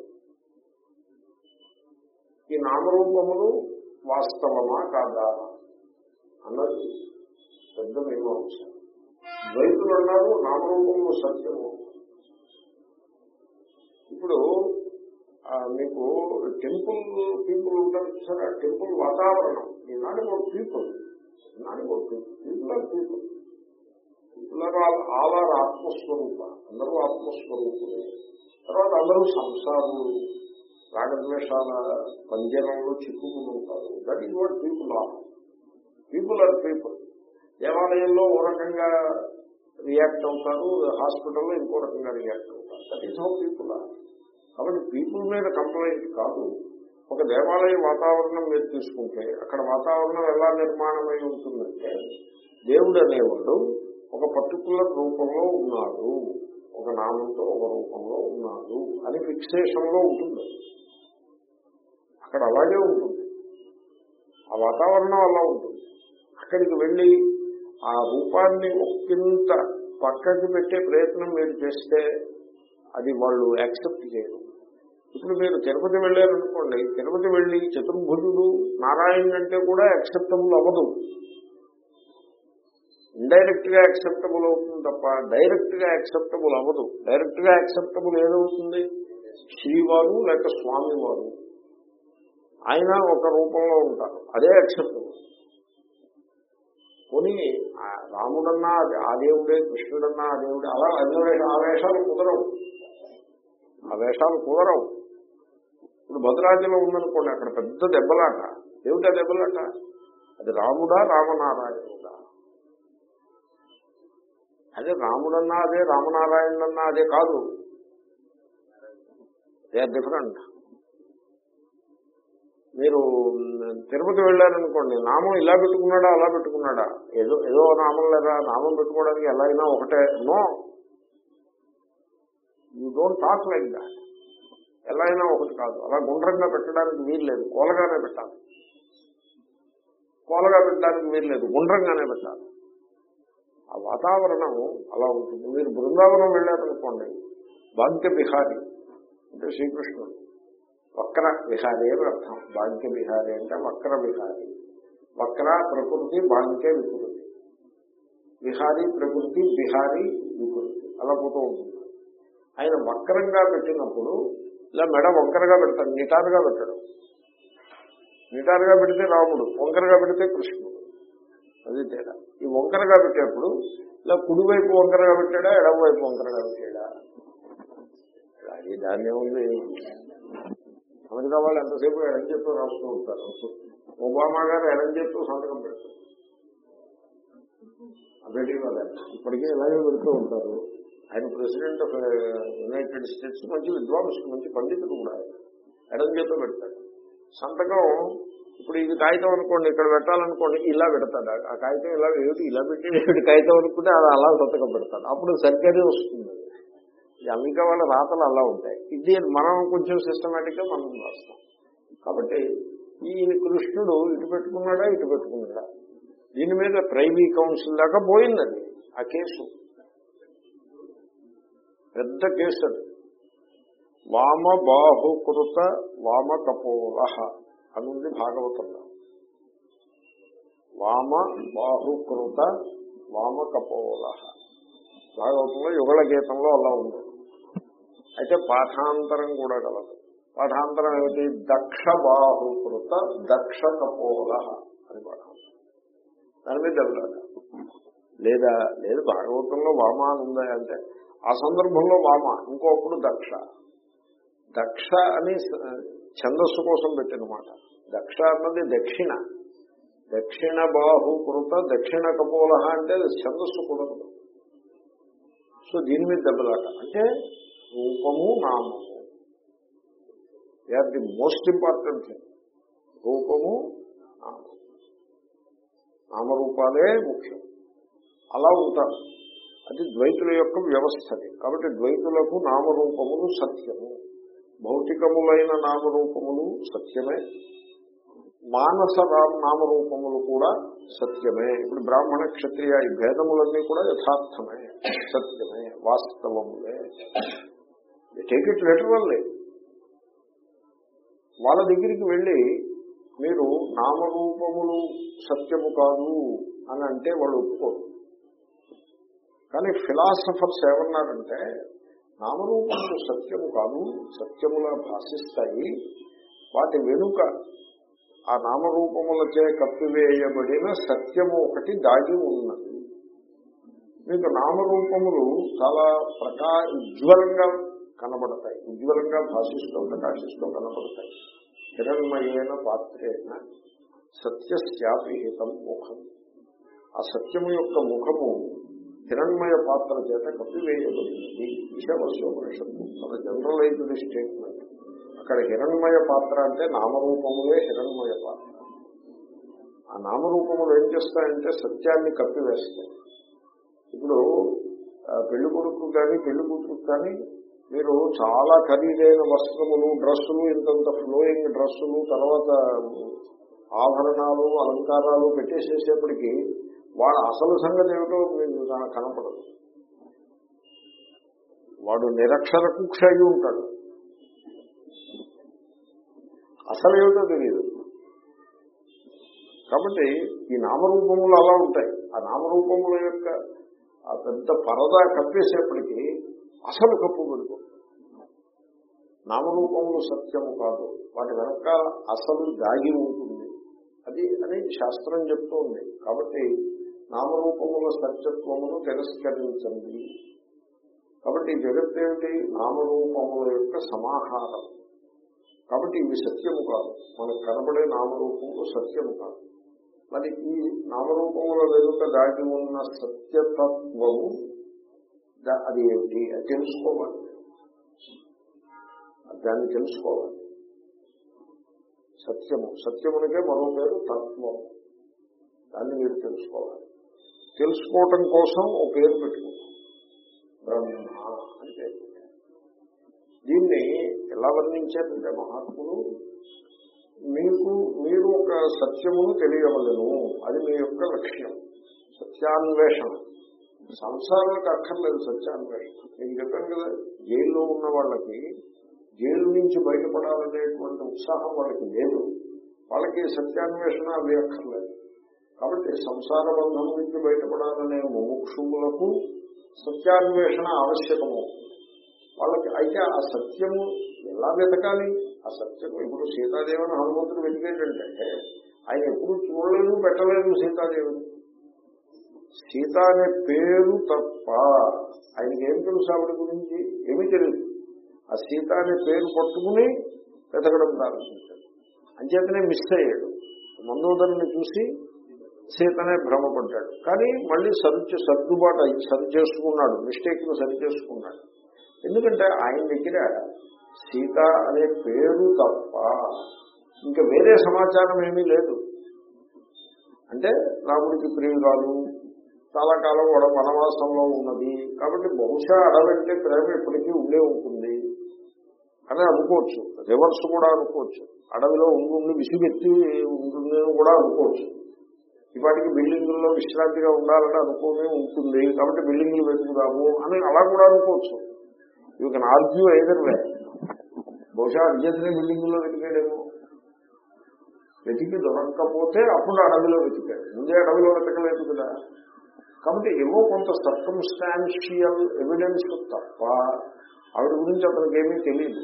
ఈ నామరూపములు వాస్తవమా కాదా? అన్నది పెద్ద మీమాంస ద్వైతులు అన్నారు నామరూపములు సత్యము. ఇప్పుడు మీకు టెంపుల్ పీపుల్ ఉంటారు చూసారా? టెంపుల్ వాతావరణం. ఈనాడు ఒక పీపుల్. ఈనాడు ఒక people. People are people. People are all all are ఆత్మస్వరూప. అందరూ ఆత్మస్వరూపులే. తర్వాత అందరూ సంసారులు. రాగద్వేషాల పంజనంలో చిక్కుకుని ఉంటారు. That is what people are people are people దేవాలయంలో ఓ రకంగా రియాక్ట్ అవుతారు. హాస్పిటల్లో ఇంకో రకంగా రియాక్ట్ అవుతారు. That is how people are కాబట్టి పీపుల్ మీద కంప్లైంట్ కాదు. ఒక దేవాలయ వాతావరణం మీరు తీసుకుంటే అక్కడ వాతావరణం ఎలా నిర్మాణమై ఉంటుందంటే దేవుడు అనేవాడు ఒక పర్టికులర్ రూపంలో ఉన్నాడు. ఒక నామంతో ఒక రూపంలో ఉన్నాడు అని ఫిక్సేషన్లో ఉంటుంది. అక్కడ అలాగే ఉంటుంది. ఆ వాతావరణం అలా ఉంటుంది. అక్కడికి వెళ్ళి ఆ రూపాన్ని ఒక్కింత పక్కకి పెట్టే ప్రయత్నం మీరు చేస్తే అది వాళ్ళు యాక్సెప్ట్ చేయరు. ఇప్పుడు మీరు తిరుపతి వెళ్ళారనుకోండి తిరుపతి వెళ్ళి చతుర్భుజుడు నారాయణ అంటే కూడా యాక్సెప్టబుల్ అవ్వదు. ఇండైరెక్ట్గా యాక్సెప్టబుల్ అవుతుంది తప్ప డైరెక్ట్గా యాక్సెప్టబుల్ అవ్వదు. డైరెక్ట్గా యాక్సెప్టబుల్ ఏదవుతుంది? శ్రీవారు లేక స్వామి వారు ఆయన ఒక రూపంలో ఉంటారు. అదే యాక్సెప్టబుల్. కొని రాముడన్నా ఆ దేవుడే కృష్ణుడన్నా ఆ దేవుడే అలా అన్ని ఆ వేషాలు కుదరవు. ఆ వేషాలు కుదరవు. ఇప్పుడు భద్రాచలం ఉందనుకోండి అక్కడ పెద్ద దెబ్బలాట. ఏమిటా దెబ్బలాట? అది రాముడా రామనారాయణుడా? అదే రాముడన్నా అదే రామనారాయణుడన్నా అదే కాదు. దే ఆర్ డిఫరెంట్ మీరు తిరుపతి వెళ్ళారనుకోండి నామం ఇలా పెట్టుకున్నాడా అలా పెట్టుకున్నాడా? ఏదో ఏదో నామం లేదా నామం పెట్టుకోవడానికి ఎలా అయినా ఒకటే. No you don't talk like that ఎలా అయినా ఒకటి కాదు. అలా గుండ్రంగా పెట్టడానికి వీల్లేదు కోలగానే పెట్టాలి. కోలగా పెట్టడానికి వీల్లేదు గుండ్రంగానే పెట్టాలి. ఆ వాతావరణం అలా ఉంటుంది. మీరు బృందావనం వెళ్ళారనుకోండి భాగ్య బిహారీ అంటే శ్రీకృష్ణుడు. వక్ర విహారీ అని అర్థం. భాగ్య బిహారీ అంటే వక్ర విహారీ. వక్ర ప్రకృతి భాగ్య వికృతి. విహారీ ప్రకృతి బిహారీ వికృతి. అలా పోతూ ఉంటుంది. ఆయన వక్రంగా పెట్టినప్పుడు ఇలా మెడ వంకరగా పెడతాడు నిటారుగా పెట్టాడు. నిటారుగా పెడితే రాముడు వంకరగా పెడితే కృష్ణుడు. అది తేడా. ఈ వంకరగా పెట్టేప్పుడు ఇలా కుడివైపు వంకరగా పెట్టాడా ఎడమవైపు వంకరగా పెట్టాడా? అది దాన్ని ఉంది. అమెరికా వాళ్ళు ఎంతసేపు ఎడం చేస్తూ రాస్తూ ఉంటారు. ఒబామా గారు ఎడం చేస్తూ సంతకం పెడతారు. అబేటీ వాళ్ళ ఇప్పటికే ఇలాగే పెడుతూ ఉంటారు. ఆయన ప్రెసిడెంట్ ఆఫ్ యునైటెడ్ స్టేట్స్ మంచి విద్వాంసుడు మంచి పండితుడు కూడా ఎడం చేస్తూ పెడతాడు. సంతకం ఇప్పుడు ఇది కాగితం అనుకోండి ఇక్కడ పెట్టాలనుకోండి ఇలా పెడతాడు. ఆ కాగితం ఇలా ఏమిటి ఇలా పెట్టి కాగితం అనుకుంటే అది అలా సంతకం పెడతాడు. అప్పుడు సర్కరీ వస్తుంది. ఇది అమెరికా వాళ్ళ రాతలు అలా ఉంటాయి. ఇది మనం కొంచెం సిస్టమేటిక్గా మనం రాస్తాం. కాబట్టి ఈ కృష్ణుడు ఇటు పెట్టుకున్నాడా ఇటు పెట్టుకున్నాడా? దీని మీద ప్రైవీ కౌన్సిల్ దాకా పోయింది అది ఆ కేసు. పెద్ద కేసు అది. వామ బాహుకృత వామ కపోల అని ఉంది భాగవతంలో. వామ బాహుకృత వామ కపోల భాగవతంలో యుగళ గీతంలో అలా ఉంది. అయితే పాఠాంతరం కూడా కలదు. పాఠాంతరం ఏమిటి? దక్ష బాహుకృత దక్ష కపోల అని పాఠాంతరం. దాని మీద లేదా లేదు భాగవతంలో వామ అని ఉందా అంటే ఆ సందర్భంలో వామ ఇంకోప్పుడు దక్ష. దక్ష అని ఛందస్సు కోసం పెట్టినమాట దక్ష అన్నది దక్షిణ. దక్షిణ బాహుకృత దక్షిణ కపోల అంటే ఛందస్సు కూడదు సో దీని మీద దెబ్బలాట అంటే రూపము నామము. They are the most important thing రూపము నామము. నామరూపాలే ముఖ్యం. అలా ఉంటారు. అది ద్వైతుల యొక్క వ్యవస్థది కాబట్టి ద్వైతులకు నామరూపములు సత్యము. భౌతికములైన నామరూపములు సత్యమే. మానస నామరూపములు కూడా సత్యమే. ఇప్పుడు బ్రాహ్మణ క్షత్రియ ఈ భేదములన్నీ కూడా యథార్థమే. సత్యమే వాస్తవములే. టేక్ ఇట్ లిటరల్లీ వాళ్ళ దగ్గరికి వెళ్ళి మీరు నామరూపములు సత్యము కాదు అని అంటే వాళ్ళు ఒప్పుకోరు. కానీ ఫిలాసఫర్స్ ఏమన్నారంటే నామరూపములు సత్యము కాదు సత్యముల భాషిస్తాయి. వాటి వెనుక ఆ నామరూపములచే కప్పివేయబడిన సత్యము ఒకటి దాగి ఉన్నది. మీకు నామరూపములు చాలా ప్రకా ఉజ్వలంగా కనబడతాయి. ఉజ్వలంగా భాషిస్తూ ప్రకాశిస్తూ కనబడతాయి. హిరణ్మయైన పాత్రేన సత్యశాపిహితం ముఖం. ఆ సత్యము యొక్క ముఖము హిరణ్మయ పాత్ర చేత కప్పివేయబడింది ఈశావస్యోపనిషత్తు జనరల్ జనరలైజ్డ్ స్టేట్మెంట్. అక్కడ హిరణ్మయ పాత్ర అంటే నామరూపములే హిరణ్మయ పాత్ర. ఆ నామరూపములు ఏం చేస్తాయంటే సత్యాన్ని కప్పివేస్తాయి ఇప్పుడు పెళ్ళి కొడుకు కానీ పెళ్ళి కూతురు కానీ మీరు చాలా ఖరీదైన వస్త్రములు డ్రస్సులు ఇంతంత ఫ్లోయింగ్ డ్రస్సులు తర్వాత ఆభరణాలు అలంకారాలు పెట్టేసేసేపటికి వాడు అసలు సంగతి ఏమిటో మీకు కనపడదు. వాడు నిరక్షర కుక్ష అయి ఉంటాడు. అసలు ఏమిటో తెలియదు. కాబట్టి ఈ నామరూపములు అలా ఉంటాయి. ఆ నామరూపముల యొక్క ఆ పెద్ద పరదా కప్పేసేప్పటికీ అసలు కప్పు పెడుతుంది నామరూపములు సత్యము కాదు. వాటి వెనక అసలు దాగి ఉంటుంది. అది అని శాస్త్రం చెప్తోంది. కాబట్టి నామరూపముల సత్యత్వమును తిరస్కరించండి. కాబట్టి జగత్ ఏమిటి? నామరూపముల యొక్క సమాహారం. కాబట్టి ఇవి సత్యము కాదు. మనకు కనబడే నామరూపములు సత్యము కాదు. మరి ఈ నామరూపముల వెనుక దాటి ఉన్న సత్యతత్వము అది ఏమిటి? అది తెలుసుకోవాలి. దాన్ని తెలుసుకోవాలి. సత్యము. సత్యమునికే మరో పేరు తత్వం దాన్ని మీరు తెలుసుకోవాలి. తెలుసుకోవటం కోసం ఒక పేరు పెట్టుకుంటాం బ్రహ్మ దీన్ని ఎలా వర్ణించారంటే మహాత్ములు మీకు మీరు ఒక సత్యమును తెలియవలను అది మీ యొక్క లక్ష్యం సత్యాన్వేషణ. సంసారాలకు అక్కర్లేదు సత్యాన్వేషణ. నేను చెప్పాను కదా జైల్లో ఉన్న వాళ్ళకి జైలు నుంచి బయటపడాలనేటువంటి ఉత్సాహం వాళ్ళకి లేదు. వాళ్ళకి సత్యాన్వేషణ అవి అక్కర్లేదు. కాబట్టి సంసార బంధం నుంచి బయటపడాలనే మోక్షములకు సత్యాన్వేషణ ఆవశ్యకము. వాళ్ళకి అయితే ఆ సత్యము ఎలా వెతకాలి? ఆ సత్యము ఇప్పుడు సీతాదేవిని హనుమంతుడు వెతికేటంటే ఆయన ఎప్పుడు చూడలేదు పెట్టలేదు సీతాదేవిని. సీత అనే పేరు తప్ప ఆయనకి ఏం తెలుసు ఆవిడ గురించి? ఏమీ తెలియదు. ఆ సీత అనే పేరు పట్టుకుని వెతకడం ప్రారంభించాడు. అంచేతనే మిస్ అయ్యాడు. మందోదరుని చూసి సీతనే భ్రమపడ్డాడు. కానీ మళ్ళీ సరి సర్దుబాటు అయి సరి చేసుకున్నాడు మిస్టేక్ను సరి చేసుకున్నాడు ఎందుకంటే ఆయన దగ్గర సీత అనే పేరు తప్ప ఇంకా వేరే సమాచారం ఏమీ లేదు. అంటే రాముడికి ప్రియురాలు చాలా కాలం కూడా వనవాసంలో ఉన్నది. కాబట్టి బహుశా అడవంటే ప్రేమ ఎప్పటికీ ఉండే ఉంటుంది అని అనుకోవచ్చు. రివర్స్ కూడా అనుకోవచ్చు. అడవిలో ఉండి ఉండి విసుగెత్తి ఉంటుంది కూడా అనుకోవచ్చు. ఇప్పటికి బిల్డింగుల్లో విశ్రాంతిగా ఉండాలని అనుకుని ఉంటుంది. కాబట్టి బిల్డింగులు వెతుకుదాము అని అలా కూడా అనుకోవచ్చు. You can argue either way బహుశా అర్జెంటనే బిల్డింగుల్లో వెతికాడేమో. వెతికి దొరకకపోతే అప్పుడు అడవిలో వెతికాడు. ముందే అడవిలో వెతకలేదు కదా. కాబట్టి ఏవో కొంత సర్కమ్స్టాన్షియల్ ఎవిడెన్స్ తప్ప ఆవిడ గురించి అతనికి ఏమీ తెలియదు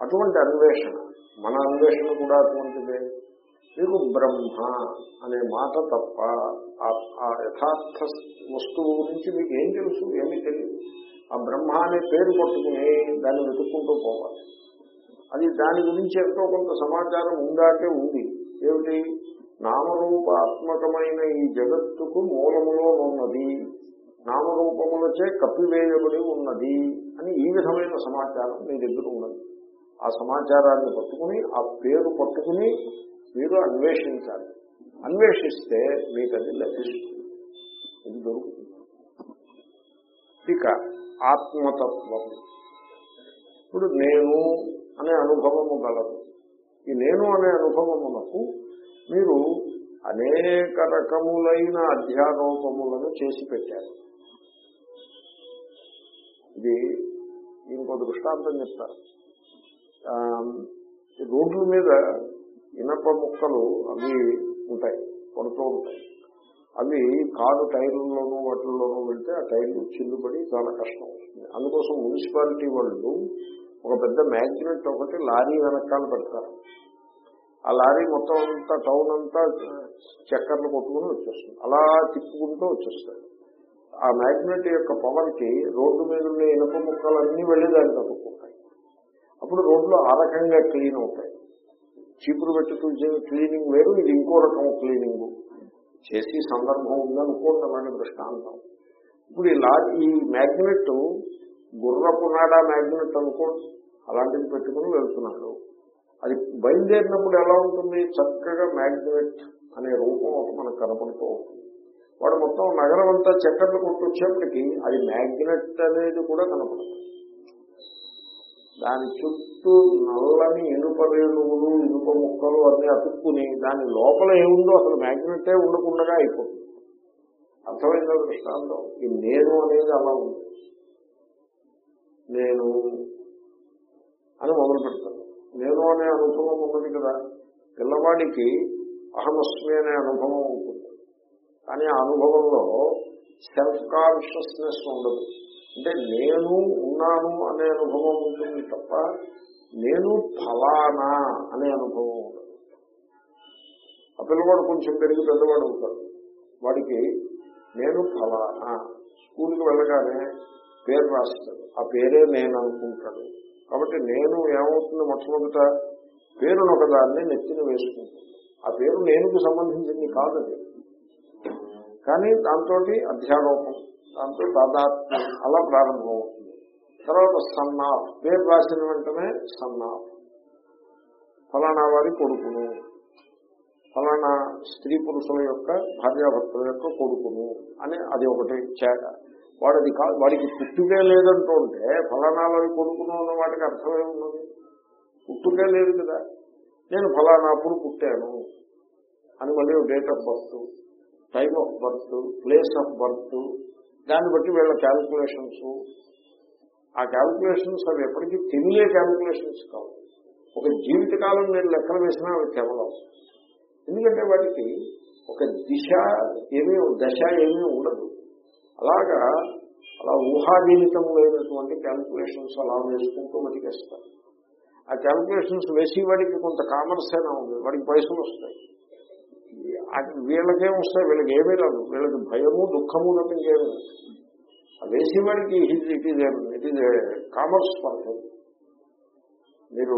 అటువంటి అన్వేషణ మన అన్వేషణ కూడా అటువంటిదే. మీకు బ్రహ్మ అనే మాట తప్ప ఆ- ఆ యథార్థ వస్తువు గురించి మీకు ఏం తెలుసు ఏమీ తెలియదు. ఆ బ్రహ్మ అనే పేరు పట్టుకుని దాన్ని వెతుక్కుంటూ పోవాలి. అది దాని గురించి ఎంతో కొంత సమాచారం ఉందాకే ఉంది. ఏమిటి? నామరూపాత్మకమైన ఈ జగత్తుకు మూలములో ఉన్నది నామరూపములచే కప్పివేయబడి ఉన్నది అని ఈ విధమైన సమాచారం మీ దగ్గర ఉన్నది. ఆ సమాచారాన్ని పట్టుకుని ఆ పేరు పట్టుకుని మీరు అన్వేషించాలి. అన్వేషిస్తే మీకు అది లభిస్తుంది. ఇది దొరుకుతుంది. ఇక ఆత్మతత్వం. ఇప్పుడు నేను అనే అనుభవము గలదు. ఈ నేను అనే అనుభవమునకు మీరు అనేక రకములైన అధ్యారోపములను చేసి పెట్టారు. ఇది ఇంకో దృష్టాంతం చెప్తారు. ఈ రోడ్ల మీద ఇనప ముక్కలు అవి ఉంటాయి పడుతూ ఉంటాయి. అవి కారు టైర్లలోనూ వాటిల్లోనూ వెళ్తే ఆ టైర్లు చిల్లుపడి చాలా కష్టం వస్తుంది అందుకోసం మున్సిపాలిటీ వాళ్ళు ఒక పెద్ద మ్యాగ్నెట్ ఒకటి లారీ వెనకాల పెడతారు. ఆ లారీ మొత్తం అంతా టౌన్ అంతా చక్కర్లు కొట్టుకుని వచ్చేస్తుంది. అలా తిప్పుకుంటూ వచ్చేస్తాయి. ఆ మ్యాగ్నెట్ యొక్క పవర్కి రోడ్డు మీద ఉండే ఇనుప ముక్కలన్నీ వెళ్ళి దాన్ని తప్పుకుంటాయి అప్పుడు రోడ్లు ఆ రకంగా క్లీన్ అవుతాయి. చీపురు పెట్టి క్లీనింగ్ వేరు ఇది ఇంకో రకం క్లీనింగ్ చేసి సందర్భం ఉందనుకోండి అలాంటి దృష్టాంతం. ఇప్పుడు ఇలా ఈ మ్యాగ్నెట్ గుర్రపు నాడా మ్యాగ్నెట్ అనుకోండి అలాంటిది పెట్టుకుని వెళ్తున్నాడు. అది బయలుదేరినప్పుడు ఎలా ఉంటుంది? చక్కగా మ్యాగ్నెట్ అనే రూపం ఒకటి మనకు కనపడుతూ ఉంటుంది. వాడు మొత్తం నగరం అంతా చక్కర్లు కొట్టుకొచ్చేప్పటికీ అది మ్యాగ్నెట్ అనేది కూడా కనపడుతుంది. దాని చుట్టూ నల్లని ఇనుప రేణువులు ఇనుప ముక్కలు అన్ని అతుక్కుని దాని లోపల ఏముందో అసలు మ్యాగ్నెటే ఉండకుండా అయిపోతుంది. అర్థమైన దృష్టాంతం? ఈ నేను అనేది అలా ఉంది. నేను అని మొదలు పెడతాను. నేను అనే అనుభవం ఉన్నది కదా. పిల్లవాడికి అహమస్మి అనే అనుభవం ఉంటుంది. కానీ ఆ అనుభవంలో సెల్ఫ్ కాన్షియస్నెస్ ఉండదు. అంటే నేను ఉన్నాను అనే అనుభవం ఉంటుంది తప్ప నేను ఫలానా అనే అనుభవం ఉండదు. ఆ పిల్లవాడు కొంచెం పెరిగి పెద్దవాడు అవుతాడు. వాడికి నేను ఫలానా. స్కూల్కి వెళ్ళగానే పేరు రాస్తాడు. ఆ పేరే నేను అనుకుంటాడు. కాబట్టి నేను ఏమవుతుంది మొట్టమొదట? పేరును ఒకదాన్ని నెత్తిన వేసుకుంటాను ఆ పేరు నేనుకు సంబంధించింది కాదు కానీ దాంతో అధ్యారోపం. దాంతో తాదాత్మ్యం అలా ప్రారంభమవుతుంది. తర్వాత సన్నాఫ్ పేరు రాసిన వెంటనే సన్నాఫ్ ఫలానా వారి కొడుకును. ఫలానా స్త్రీ పురుషుల యొక్క భార్యాభర్తల యొక్క కొడుకును అని అది ఒకటి చేట వాడిది కాదు వాడికి పుట్టుకే లేదంటూ ఉంటే ఫలానాలవి కొడుకును అన్న వాటికి అర్థమే ఉన్నది పుట్టుకే లేదు కదా. నేను ఫలానా అప్పుడు పుట్టాను అని మళ్ళీ date of birth time of birth place of birth దాన్ని బట్టి వీళ్ళ క్యాల్కులేషన్స్. ఆ క్యాల్కులేషన్స్ అవి ఎప్పటికీ తెలియ క్యాల్కులేషన్స్ కావు. ఒక జీవితకాలం మీరు లెక్కలు వేసినా అవి కేవలం. ఎందుకంటే వాటికి ఒక దిశ ఏమీ దశ ఏమీ ఉండదు. అలాగా అలా ఊహాజీవితం లేనటువంటి క్యాల్కులేషన్స్ అలా వేసుకుంటూ బతికేస్తారు. ఆ క్యాల్కులేషన్స్ వేసి వాడికి కొంత కామర్స్ అయినా ఉంది వాడికి పైసలు వస్తాయి. వీళ్ళకేం వస్తాయి వీళ్ళకి ఏమీ రాదు. వీళ్ళకి భయము దుఃఖము తప్ప ఇంకేమీ లేదు వేసేవాడికి it is it is commerce person మీరు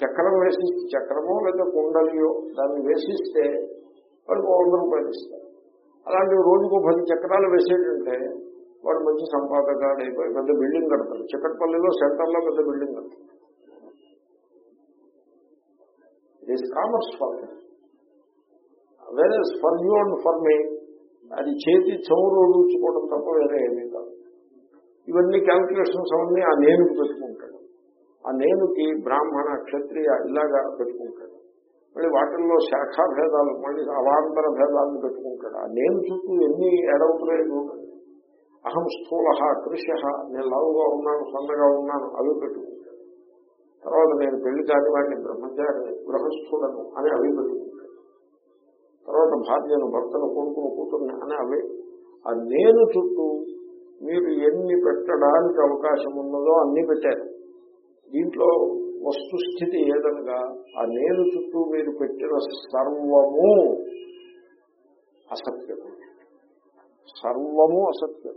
చక్రం వేసి చక్రమో లేదా కుండలియో దాన్ని వేసిస్తే వాడికి వంద రూపాయలు ఇస్తారు. అలాంటి రోజుకు పది చక్రాలు వేసేటంటే వాడు మంచి సంపాదకాడు అయిపోయి పెద్ద బిల్డింగ్ కడతాడు. చిక్కటపల్లిలో సెంటర్లో పెద్ద బిల్డింగ్ కడతారు ఇట్ ఈస్ కామర్స్ ఫర్ వేరే for you and for me. అది చేతి చౌరు రూచుకోవడం తప్ప వేరే ఏమీ కాదు. ఇవన్నీ క్యాల్కులేషన్స్ అవన్నీ ఆ నేనుకు పెట్టుకుంటాడు. ఆ నేనుకి బ్రాహ్మణ క్షత్రియ ఇలాగా పెట్టుకుంటాడు. మళ్ళీ వాటిల్లో శాఖా భేదాలు మళ్ళీ అవాంతర భేదాలను పెట్టుకుంటాడు. ఆ నేను చుట్టూ ఎన్ని ఎడవుతున్నాయి అహం స్థూల కృష్య నేను లావుగా ఉన్నాను సన్నగా ఉన్నాను అవి పెట్టుకుంటాడు. తర్వాత నేను పెళ్ళి కాని వాడిని బ్రహ్మచారి గృహస్థులను అని అవి పెట్టుకుంటాను తర్వాత భార్యను భర్తను కొడుకును కూతుర్ని అని అవి. ఆ నేను చుట్టూ మీరు ఎన్ని పెట్టడానికి అవకాశం ఉన్నదో అన్ని పెట్టారు. దీంట్లో వస్తుస్థితి ఏదనగా ఆ నేను చుట్టూ మీరు పెట్టిన సర్వము అసత్యం. సర్వము అసత్యం.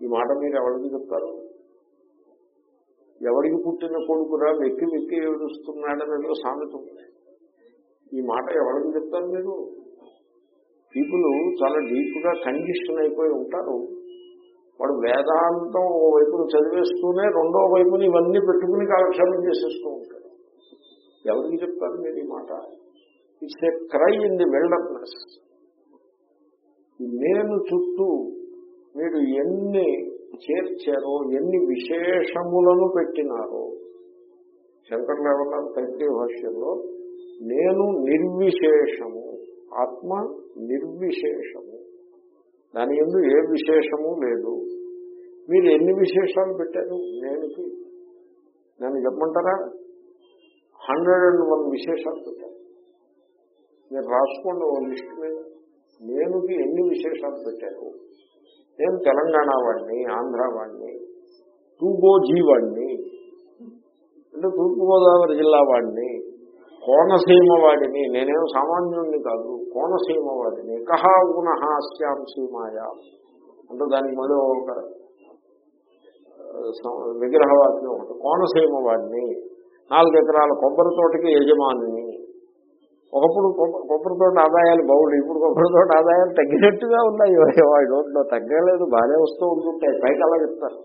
ఈ మాట మీరు ఎవరికి చెప్తారు? ఎవరికి పుట్టిన కొడుకురా వెక్కి వెక్కి ఏడుస్తున్నాడని ఏదో సామెత ఉంది. ఈ మాట ఎవరికి చెప్తారు మీరు పీపుల్ చాలా డీప్గా కండిషన్ అయిపోయి ఉంటారు. వాడు వేదాంతం ఓ వైపును చదివేస్తూనే రెండో వైపుని ఇవన్నీ పెట్టుకుని కాలక్షేపం చేసేస్తూ ఉంటాడు. ఎవరికి చెప్తారు మీరు ఈ మాట? It's a cry in the wilderness నేను చుట్టూ మీరు ఎన్ని చేర్చారో ఎన్ని విశేషములను పెట్టినారో శంకర్లు ఏమన్నారు తైత్రీయ భాష్యంలో నేను నిర్విశేషము. ఆత్మ నిర్విశేషము. దాని ఎందు ఏ విశేషము లేదు. మీరు ఎన్ని విశేషాలు పెట్టారు? నేనుకి. నన్ను చెప్పమంటారా? హండ్రెడ్ అండ్ వన్ విశేషాలు పెట్టారు. మీరు రాసుకోండి ఓ లిస్ట్ మీద. నేనుకి ఎన్ని విశేషాలు పెట్టారు? నేను తెలంగాణ వాడిని ఆంధ్ర వాడిని టూగోజీ వాడిని అంటే తూర్పుగోదావరి జిల్లా వాడిని కోనసీమ వాడిని నేనేం సామాన్యుడిని కాదు కోనసీమ వాడిని కహా గుణ సీమాయా. అంటే దానికి మళ్ళీ ఒక విగ్రహవాదిని ఒకటి. కోనసీమ వాడిని నాలుగు ఎకరాల కొబ్బరి తోటకి యజమానిని. ఒకప్పుడు కొబ్బరి తోట ఆదాయాలు బాగుండు ఇప్పుడు కొబ్బరి తోట ఆదాయాలు తగ్గినట్టుగా ఉన్నాయి. వాడి రోడ్లో తగ్గలేదు బాగానే వస్తూ ఉంటుంటాయి. పైకి అలా చెప్తారు.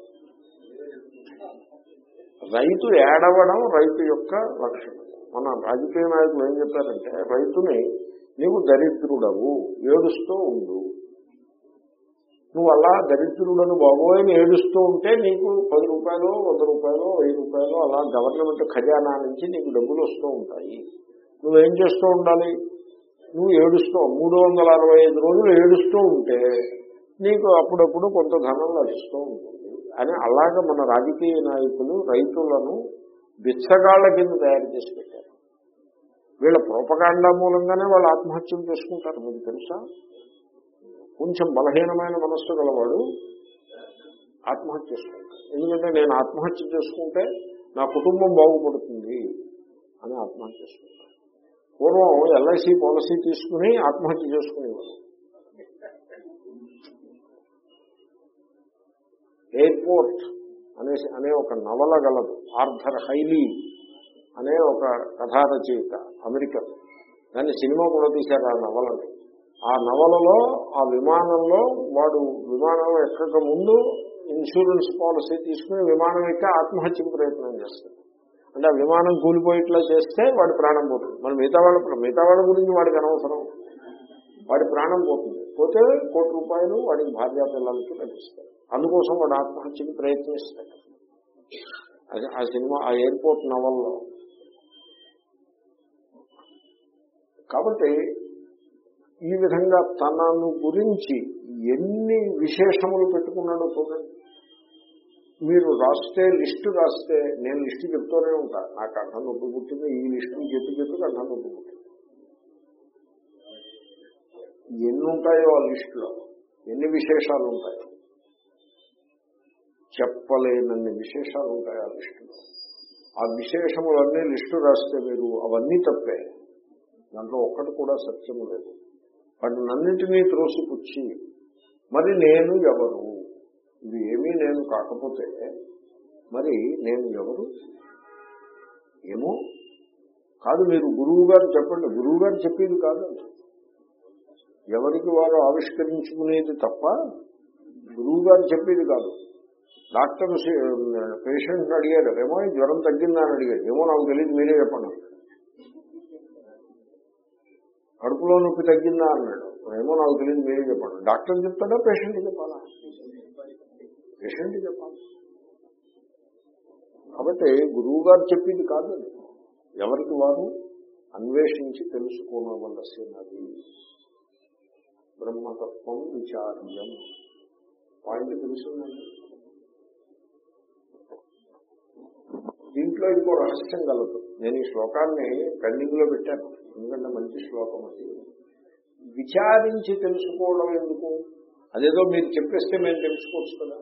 రైతు ఏడవడం రైతు యొక్క లక్షణం. మన రాజకీయ నాయకులు ఏం చెప్పారంటే రైతుని నీవు దరిద్రుడవు ఏడుస్తూ ఉండు. నువ్వు అలా దరిద్రులను బాబోయని ఏడుస్తూ ఉంటే నీకు పది రూపాయలు వంద రూపాయలు వెయ్యి రూపాయలు అలా గవర్నమెంట్ ఖజానా నుంచి నీకు డబ్బులు వస్తూ ఉంటాయి. నువ్వేం చేస్తూ ఉండాలి? నువ్వు ఏడుస్తూ మూడు వందల అరవై ఐదు రోజులు ఏడుస్తూ ఉంటే నీకు అప్పుడప్పుడు కొంత ధనం లభిస్తూ ఉంటుంది. అని అలాగ మన రాజకీయ నాయకులు రైతులను బిచ్చగాళ్ళ కింద తయారు చేసి పెట్టారు. వీళ్ళ ప్రోపకాండా మూలంగానే వాళ్ళు ఆత్మహత్యలు చేసుకుంటారు. మీకు తెలుసా? కొంచెం బలహీనమైన మనస్సు గలవాడు ఆత్మహత్య చేసుకుంటాడు. ఎందుకంటే నేను ఆత్మహత్య చేసుకుంటే నా కుటుంబం బాగుపడుతుంది అని ఆత్మహత్య చేసుకుంటాడు. పూర్వం ఎల్ఐసి పాలసీ తీసుకుని ఆత్మహత్య చేసుకునేవాడు. ఎయిర్పోర్ట్ అనే అనే ఒక నవల గలదు ఆర్థర్ హైలీ అనే ఒక కథా రచయిత అమెరికన్. దాన్ని సినిమా కూడా తీశారు ఆ నవలని. ఆ నవలలో ఆ విమానంలో వాడు విమానం ఎక్కక ముందు ఇన్సూరెన్స్ పాలసీ తీసుకుని విమానం ఎక్క ఆత్మహత్యకు ప్రయత్నం చేస్తాడు. అంటే ఆ విమానం కూలిపోయేట్లా చేస్తే వాడి ప్రాణం పోతుంది. మరి మిగతా వాళ్ళ మిగతా వాళ్ళ గురించి వాడికి అనవసరం. వాడి ప్రాణం పోతుంది. పోతే కోటి రూపాయలు వాడికి భార్యా పిల్లలకి లభిస్తాయి. అందుకోసం వాడు ఆత్మహత్యకి ప్రయత్నిస్తాడు అది ఆ సినిమా ఆ ఎయిర్పోర్ట్ నవల్లో. కాబట్టి ఈ విధంగా తనను గురించి ఎన్ని విశేషములు పెట్టుకున్నాడో చూడండి. మీరు రాస్తే లిస్టు రాస్తే నేను లిస్టు చెప్తూనే ఉంటా. నాకు కంఠం నొప్పి పుట్టింది ఈ లిస్టు చెప్పి చెప్పి కంఠం నొప్పి పుట్టింది. ఎన్ని ఉంటాయో ఆ లిస్టులో ఎన్ని విశేషాలు ఉంటాయో? చెప్పలేనన్ని విశేషాలు ఉంటాయి ఆ లిస్టులో ఆ విశేషములన్నీ లిస్టు రాస్తే మీరు అవన్నీ తప్పే. దాంట్లో ఒక్కటి కూడా సత్యము లేదు. వాటినన్నింటినీ త్రోసిపుచ్చి మరి నేను ఎవరు? ఇది ఏమీ నేను కాకపోతే మరి నేను ఎవరు? ఏమో? కాదు మీరు గురువు గారు చెప్పండి. గురువు గారు చెప్పేది కాదు ఎవరికి వారు ఆవిష్కరించుకునేది తప్ప గురువు గారు చెప్పేది కాదు. డాక్టర్ పేషెంట్ అడిగాడు ఏమో జ్వరం తగ్గిందా? అని అడిగాడు. ఏమో నాకు తెలియదు మీరే చెప్పండి. కడుపులో నొప్పి తగ్గిందా? అన్నాడు. ఏమో నాకు తెలియదు మీరే చెప్పండి. డాక్టర్ చెప్తాడా పేషెంట్ చెప్పాలా? పేషెంట్ చెప్పాలి. కాబట్టి గురువు గారు చెప్పింది కాదు ఎవరికి వారు? అన్వేషించి తెలుసుకోనవలసినది. బ్రహ్మతత్వం విచార్యం. పాయింట్ తెలుసుందండి. దీంట్లో ఇంకో రహస్యం కలదు. నేను ఈ శ్లోకాన్ని పెండింగ్లో పెట్టాను. ఎందుకంటే మంచి శ్లోకం అది. విచారించి తెలుసుకోవడం ఎందుకు? అదేదో మీరు చెప్పేస్తే మేము తెలుసుకోవచ్చు కదా.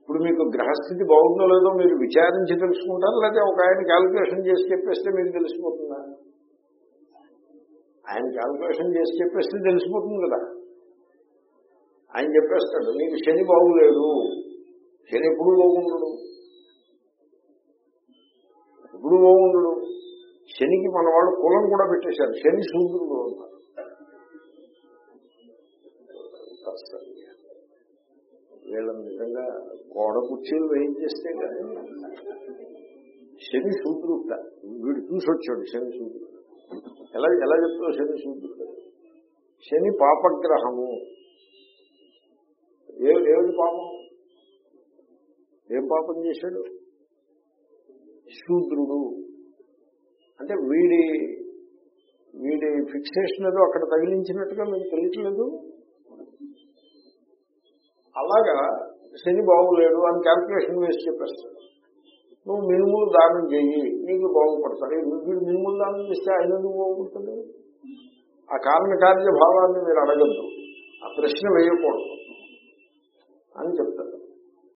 ఇప్పుడు మీకు గ్రహస్థితి బాగుందో లేదో మీరు విచారించి తెలుసుకుంటారు? లేకపోతే ఒక ఆయన క్యాల్కులేషన్ చేసి చెప్పేస్తే మీకు తెలిసిపోతుందా? ఆయన క్యాల్కులేషన్ చేసి చెప్పేస్తే తెలిసిపోతుంది కదా. ఆయన చెప్పేస్తాడు నీకు శని బాగులేదు. శని ఎప్పుడు బాగుండడు ఎప్పుడు శనికి మన వాళ్ళు కులం కూడా పెట్టేశారు. శని శూద్రుడు ఉన్నారు వీళ్ళని నిజంగా గోడ కుర్చీలు వేయించేస్తే కానీ శని సూత్రుడు వీడు చూసి వచ్చాడు శని సూత్రుడు ఎలా ఎలా చెప్తావు శని సూత్రుడు శని పాపగ్రహము. ఏ ఏమిటి పాపం? ఏం పాపం చేశాడు? శూద్రుడు అంటే వీడి వీడి ఫిక్సేషన్ ఏదో అక్కడ తగిలించినట్టుగా మీకు తెలియట్లేదు? అలాగా శని బాగులేడు అని క్యాల్కులేషన్ వేసి చెప్పేస్తాడు. నువ్వు మినుములు దానం చేయి నీకు బాగుపడతాడు. వీడు మినుములు దానం చేస్తే ఆయన ఎందుకు బాగుపడుతుంది ఆ కారణ కార్య భావాన్ని మీరు అడగద్దు. ఆ ప్రశ్న వేయకూడదు అని చెప్తారు